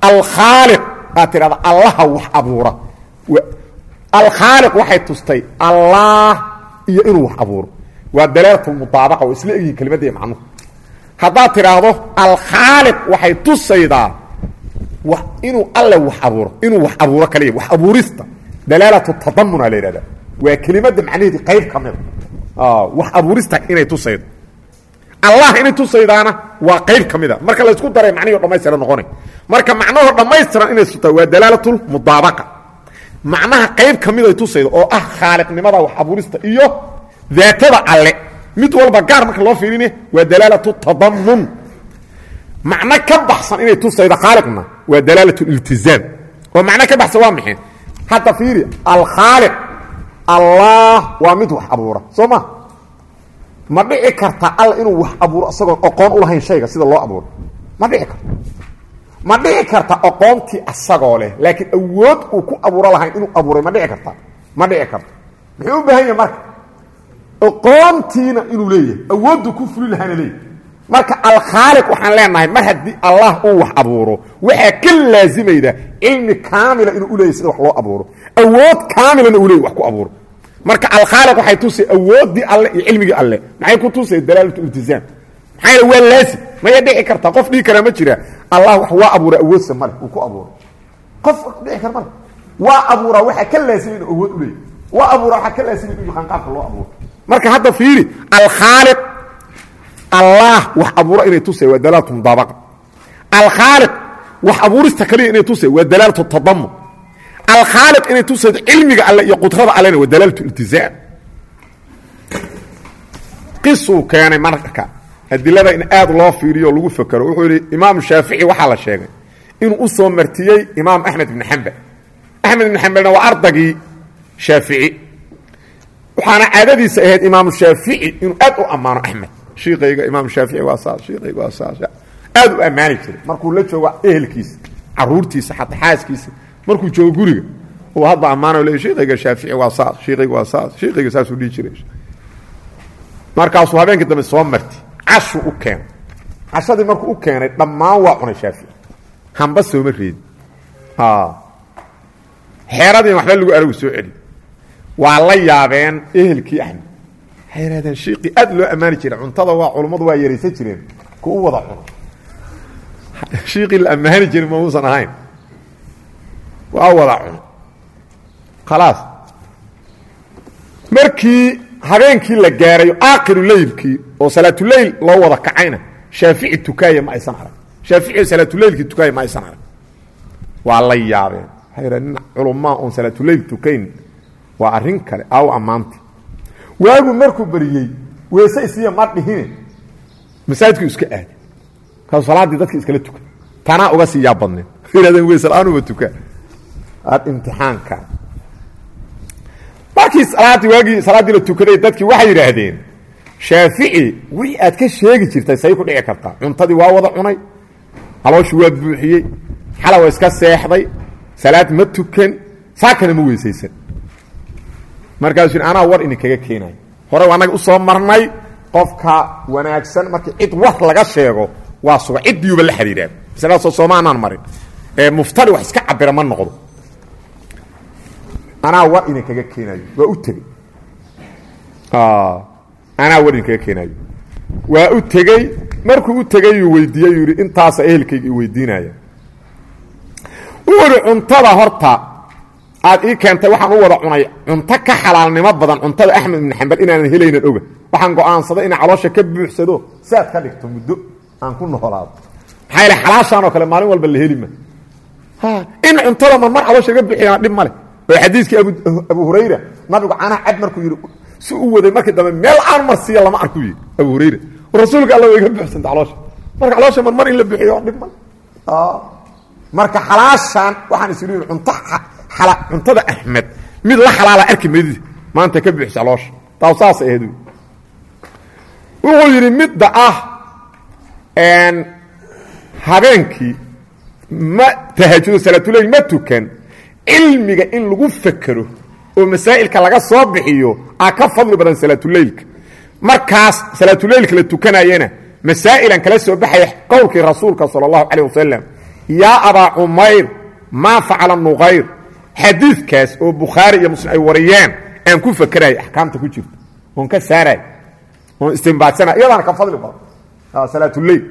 alkhaaliq baad tidhahda allaha wax abuura. Alkhaaliq waxay tustay allah iyo inuu wax abuuro. Waa dalaalatu mudaabaqa waa isla egyihiin kelimadda iyo macnuhu. Haddaad tidhaahdo alkhaaliq waxay tusaydaa inuu alle wax abuuro inuu wax abuuro kaliya wax abuurista. Dalaalatu tadamuna la yidhahdaa. Waa kelimadda macnaheedii qayb ka mida wax abuurista inay tusaydo. Allah inay tusaydaana waa qayb ka mida marka laysku daray macnihii o dhamaystiran noqonay marka macnahoo dhammaystiran inay tusta waa dalaalatulmudaabaqa macnaha qayb ka miday tusaydo oo ah khaaliqnimada wax abuurista iyo daatada alle. Mid walba gaar marka loo fiirine waa dalaalatu tadamun macno ka baxsan inay tusaydo khaaliqna waa dalaalatu iltizaam. Oo macno ka baxsan waa maxay? Hadda fiiri alkhaaliq allah waa mid wax abuura. Soo ma? Ma dhici karta alla inuu wax abuuro isagoon oqoon u lahayn shayga sida loo abuuro. Ma dhici karto ma dhici karta oqoontii asagoo leh laakiin awood uu ku abuuro lahayn inuu abuuray ma dhici karta. Ma dhici karto muxuu u baahan yahay marka? Oqoontiina inuu leeyahay awooddu ku fuli lahaana leeyahay. Marka alkhaaliq waxaan leenahay mar haddii allah uu wax abuuro waxaa ka laazimayda cilmi kaamila inuu uleeyahy sida wax loo abuuro. Awood kaamilana uu leeyahy wax ku abuuro. Marka alkhaaliq waxay tusay awooddii alle iyo cilmigii alle. Maxay ku tusay dalaalatu iltizaam yeele waa laazim maya dhici karta. Qof dhihi karaa ma jira. Allah wax waa abuura awoodsa male uu ku abuuro qof dhici kara male waa abuuraa waxaa ka laazimay inuu awood u leeyahy waa abuuraa waxaa ka laazimay inuu yaqaan qaabka loo abuuro. Marka hadda fiiri alkhaaliq. Allah wax abuuro inay tusay waa dalaalatu mudaabaqa. Alkhaaliq wax abuurista kaliya inay tusay waa dalaalatu tadamun alkhaaliq inay tusaydo cilmiga alle iyo qudrada allena waa dalaalatu iltizaam qisuu keenay marka adilada in aad loo fiiriyo lagu fakero wuxuu yidhi imaam shaafici waxaa la sheegay inuu u soo martiyey imaam axmed ibni xambal axmed ibni xambalna waa ardagii shaafici. Waxaana caadadiisa ahayd imaamu shaafici inuu aad u ammaano axmed. Shiikayga imaam shaafici waa saas shiikayga waa saas. Aad u ammaani jiray. Markuu la joogo ehelkiisa caruurtiisa xataa xaaskiisa markuu joogo guriga uu hadba ammaano le shiikayga shaafici waa saas shiikayga waa saas shiikayga saasuu dhihi jiray. Markaasuu habeenkii dambe soo marti cashuu u keenay cashadii markuu u keenay dhammaan waa cunay shaafici hamba sooma reedi xeeradiin waxba lagu aragu soo celi waa la yaabeen ehelkii axmed waxay yidhahdeen shiiqii aad loo ammaani jiray. Cuntada waa culummadu waa yaraysan jireen. Ku u wada cuno. Shiiqii la ammaani jirin ma uusan ahayn. Waa wada cuno. Khalaas. Markii habeenkii la gaarayo aakhiru leylkii oo salaatuleyl loo wada kacayna shaafici tukaaya ma aysan arag shaafici salaatuleylkii tukaaya ma aysan arag waa la yaabeen. Yidhahdeen nin culumaa oon salaatuleyl tukayn waa arrin kale. Aaw ammaanta waagu markuu beriyey weese isiya ma dhihine. Masaajidkuu iska aaday kaasuu salaaddii dadka iskala tukan. Tanaa uga sii yaab badneen yidhahdeen weese la'aanuba tukaa. Aad imtixaanka markii salaaddii waagii salaaddii la tukaday dadkii waxay yidhaahdeen shaafici wixii aad ka sheegi jirtay say ku dhici kartaa cuntadii waa wada cunay calooshii waa buuxiyey xala waa iska seexday salaad ma tukan saakana ma weysaysan. Markaasuu yidhi anaa war idinkaga keenayo hore annaga u soo marnay qofka wanaagsan markii cid war laga sheego waa suga ciddiyuuba la xidhiidhaan masaladaasoo sooma anaan marin. Ee muftari wax iska cabira ma noqdo anaa war idin kaga keenayo. Waa u tegey. Anaa war idin kaga keenayo. Waa u tegey. Markuu u tegayuu weydiiyey yuu yihi intaasa ehelkayga i weydiinaya. Wuxuu ihi cuntada horta aad ii keentay waxaan u wada cunay cunto ka xalaalnimo badan cuntada axmed ibn xambal inaanan helaynan oga. Waxaan go'aansaday inaan caloosha ka buuxsado saad ka dhigto muddo aan ku noolaado. Maxaa yaele xalaashaan oo kale maalin walba la heli ma. In cuntada marmar caloosha ga buuxiyana dhib ma leh oo xadiiskii abu hurayra nabigu canaa cad markuu yidhi si u waday markii dambe meel aan marsiiya lama arku yidhi abu hurayra. Rasuulka alla way ga buuxsanta caloosha. Marka caloosha marmar in la buuxiyo dhib male marka xalaashaan waxaan is yidhi cunto cuntada axmed mid la xalaala arki maydid maanta ka buuxsa caloosha. Taa saasay ahayd wuxuu yidhi midda ah habeenkii ma tahajudo salaatuleyl ma tukan cilmiga in lagu fekero oo masaa'ilka laga soo bixiyo aa ka fadli badan salaatuleylka. Markaas salaatuleylka la tukanayana masaa'ilan kala soo baxaya qowlkii rasuulka sala allahu calayh wasalam yaa abaa cumayr maa facala nuqayr xadiidkaas oo bukhaari iyo muslim ay wariyeen aan ku fakeraya axkaamta ku jirta. Oon ka saaraya oon istinbaadsana iyadaana ka fadli badan. Salaatuleyl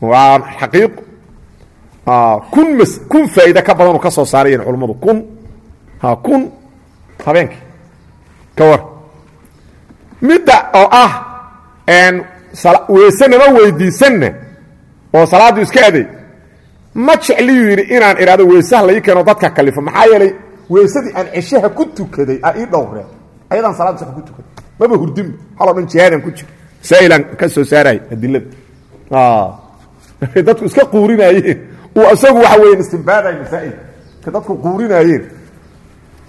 waa xaqiiqo kun m kun faa'iide ka badanoo ka soo saarayen culammadu kun. Kun. Habeenkii. Ka war. Midda oo ah weysenama weydiisanna oo salaaddu iska aday. Ma jecliyuu yidhi inaan idhahdo weysaha lai keeno dadka kalifo maxaa yeelay weysadii aan ceshaha ku tukaday a ii dhowreen ayadaan salaaddu sax ku tukaday. Maba hurdinba haloo dhan jihaadan ku jiro masaa'ilaan ka soo saaraya adilada dadku iska quurinaayeen uu isagu waxa weya istimbaadayo masaa'il. Ka dadku quurinaayeen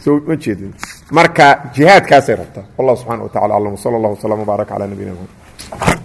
so ma jeedin. Marka jihaadkaasay rabtaa. Wallah subxana wa tacala aclam wsala allah wslam wbaarak calaa nabiyina mxamed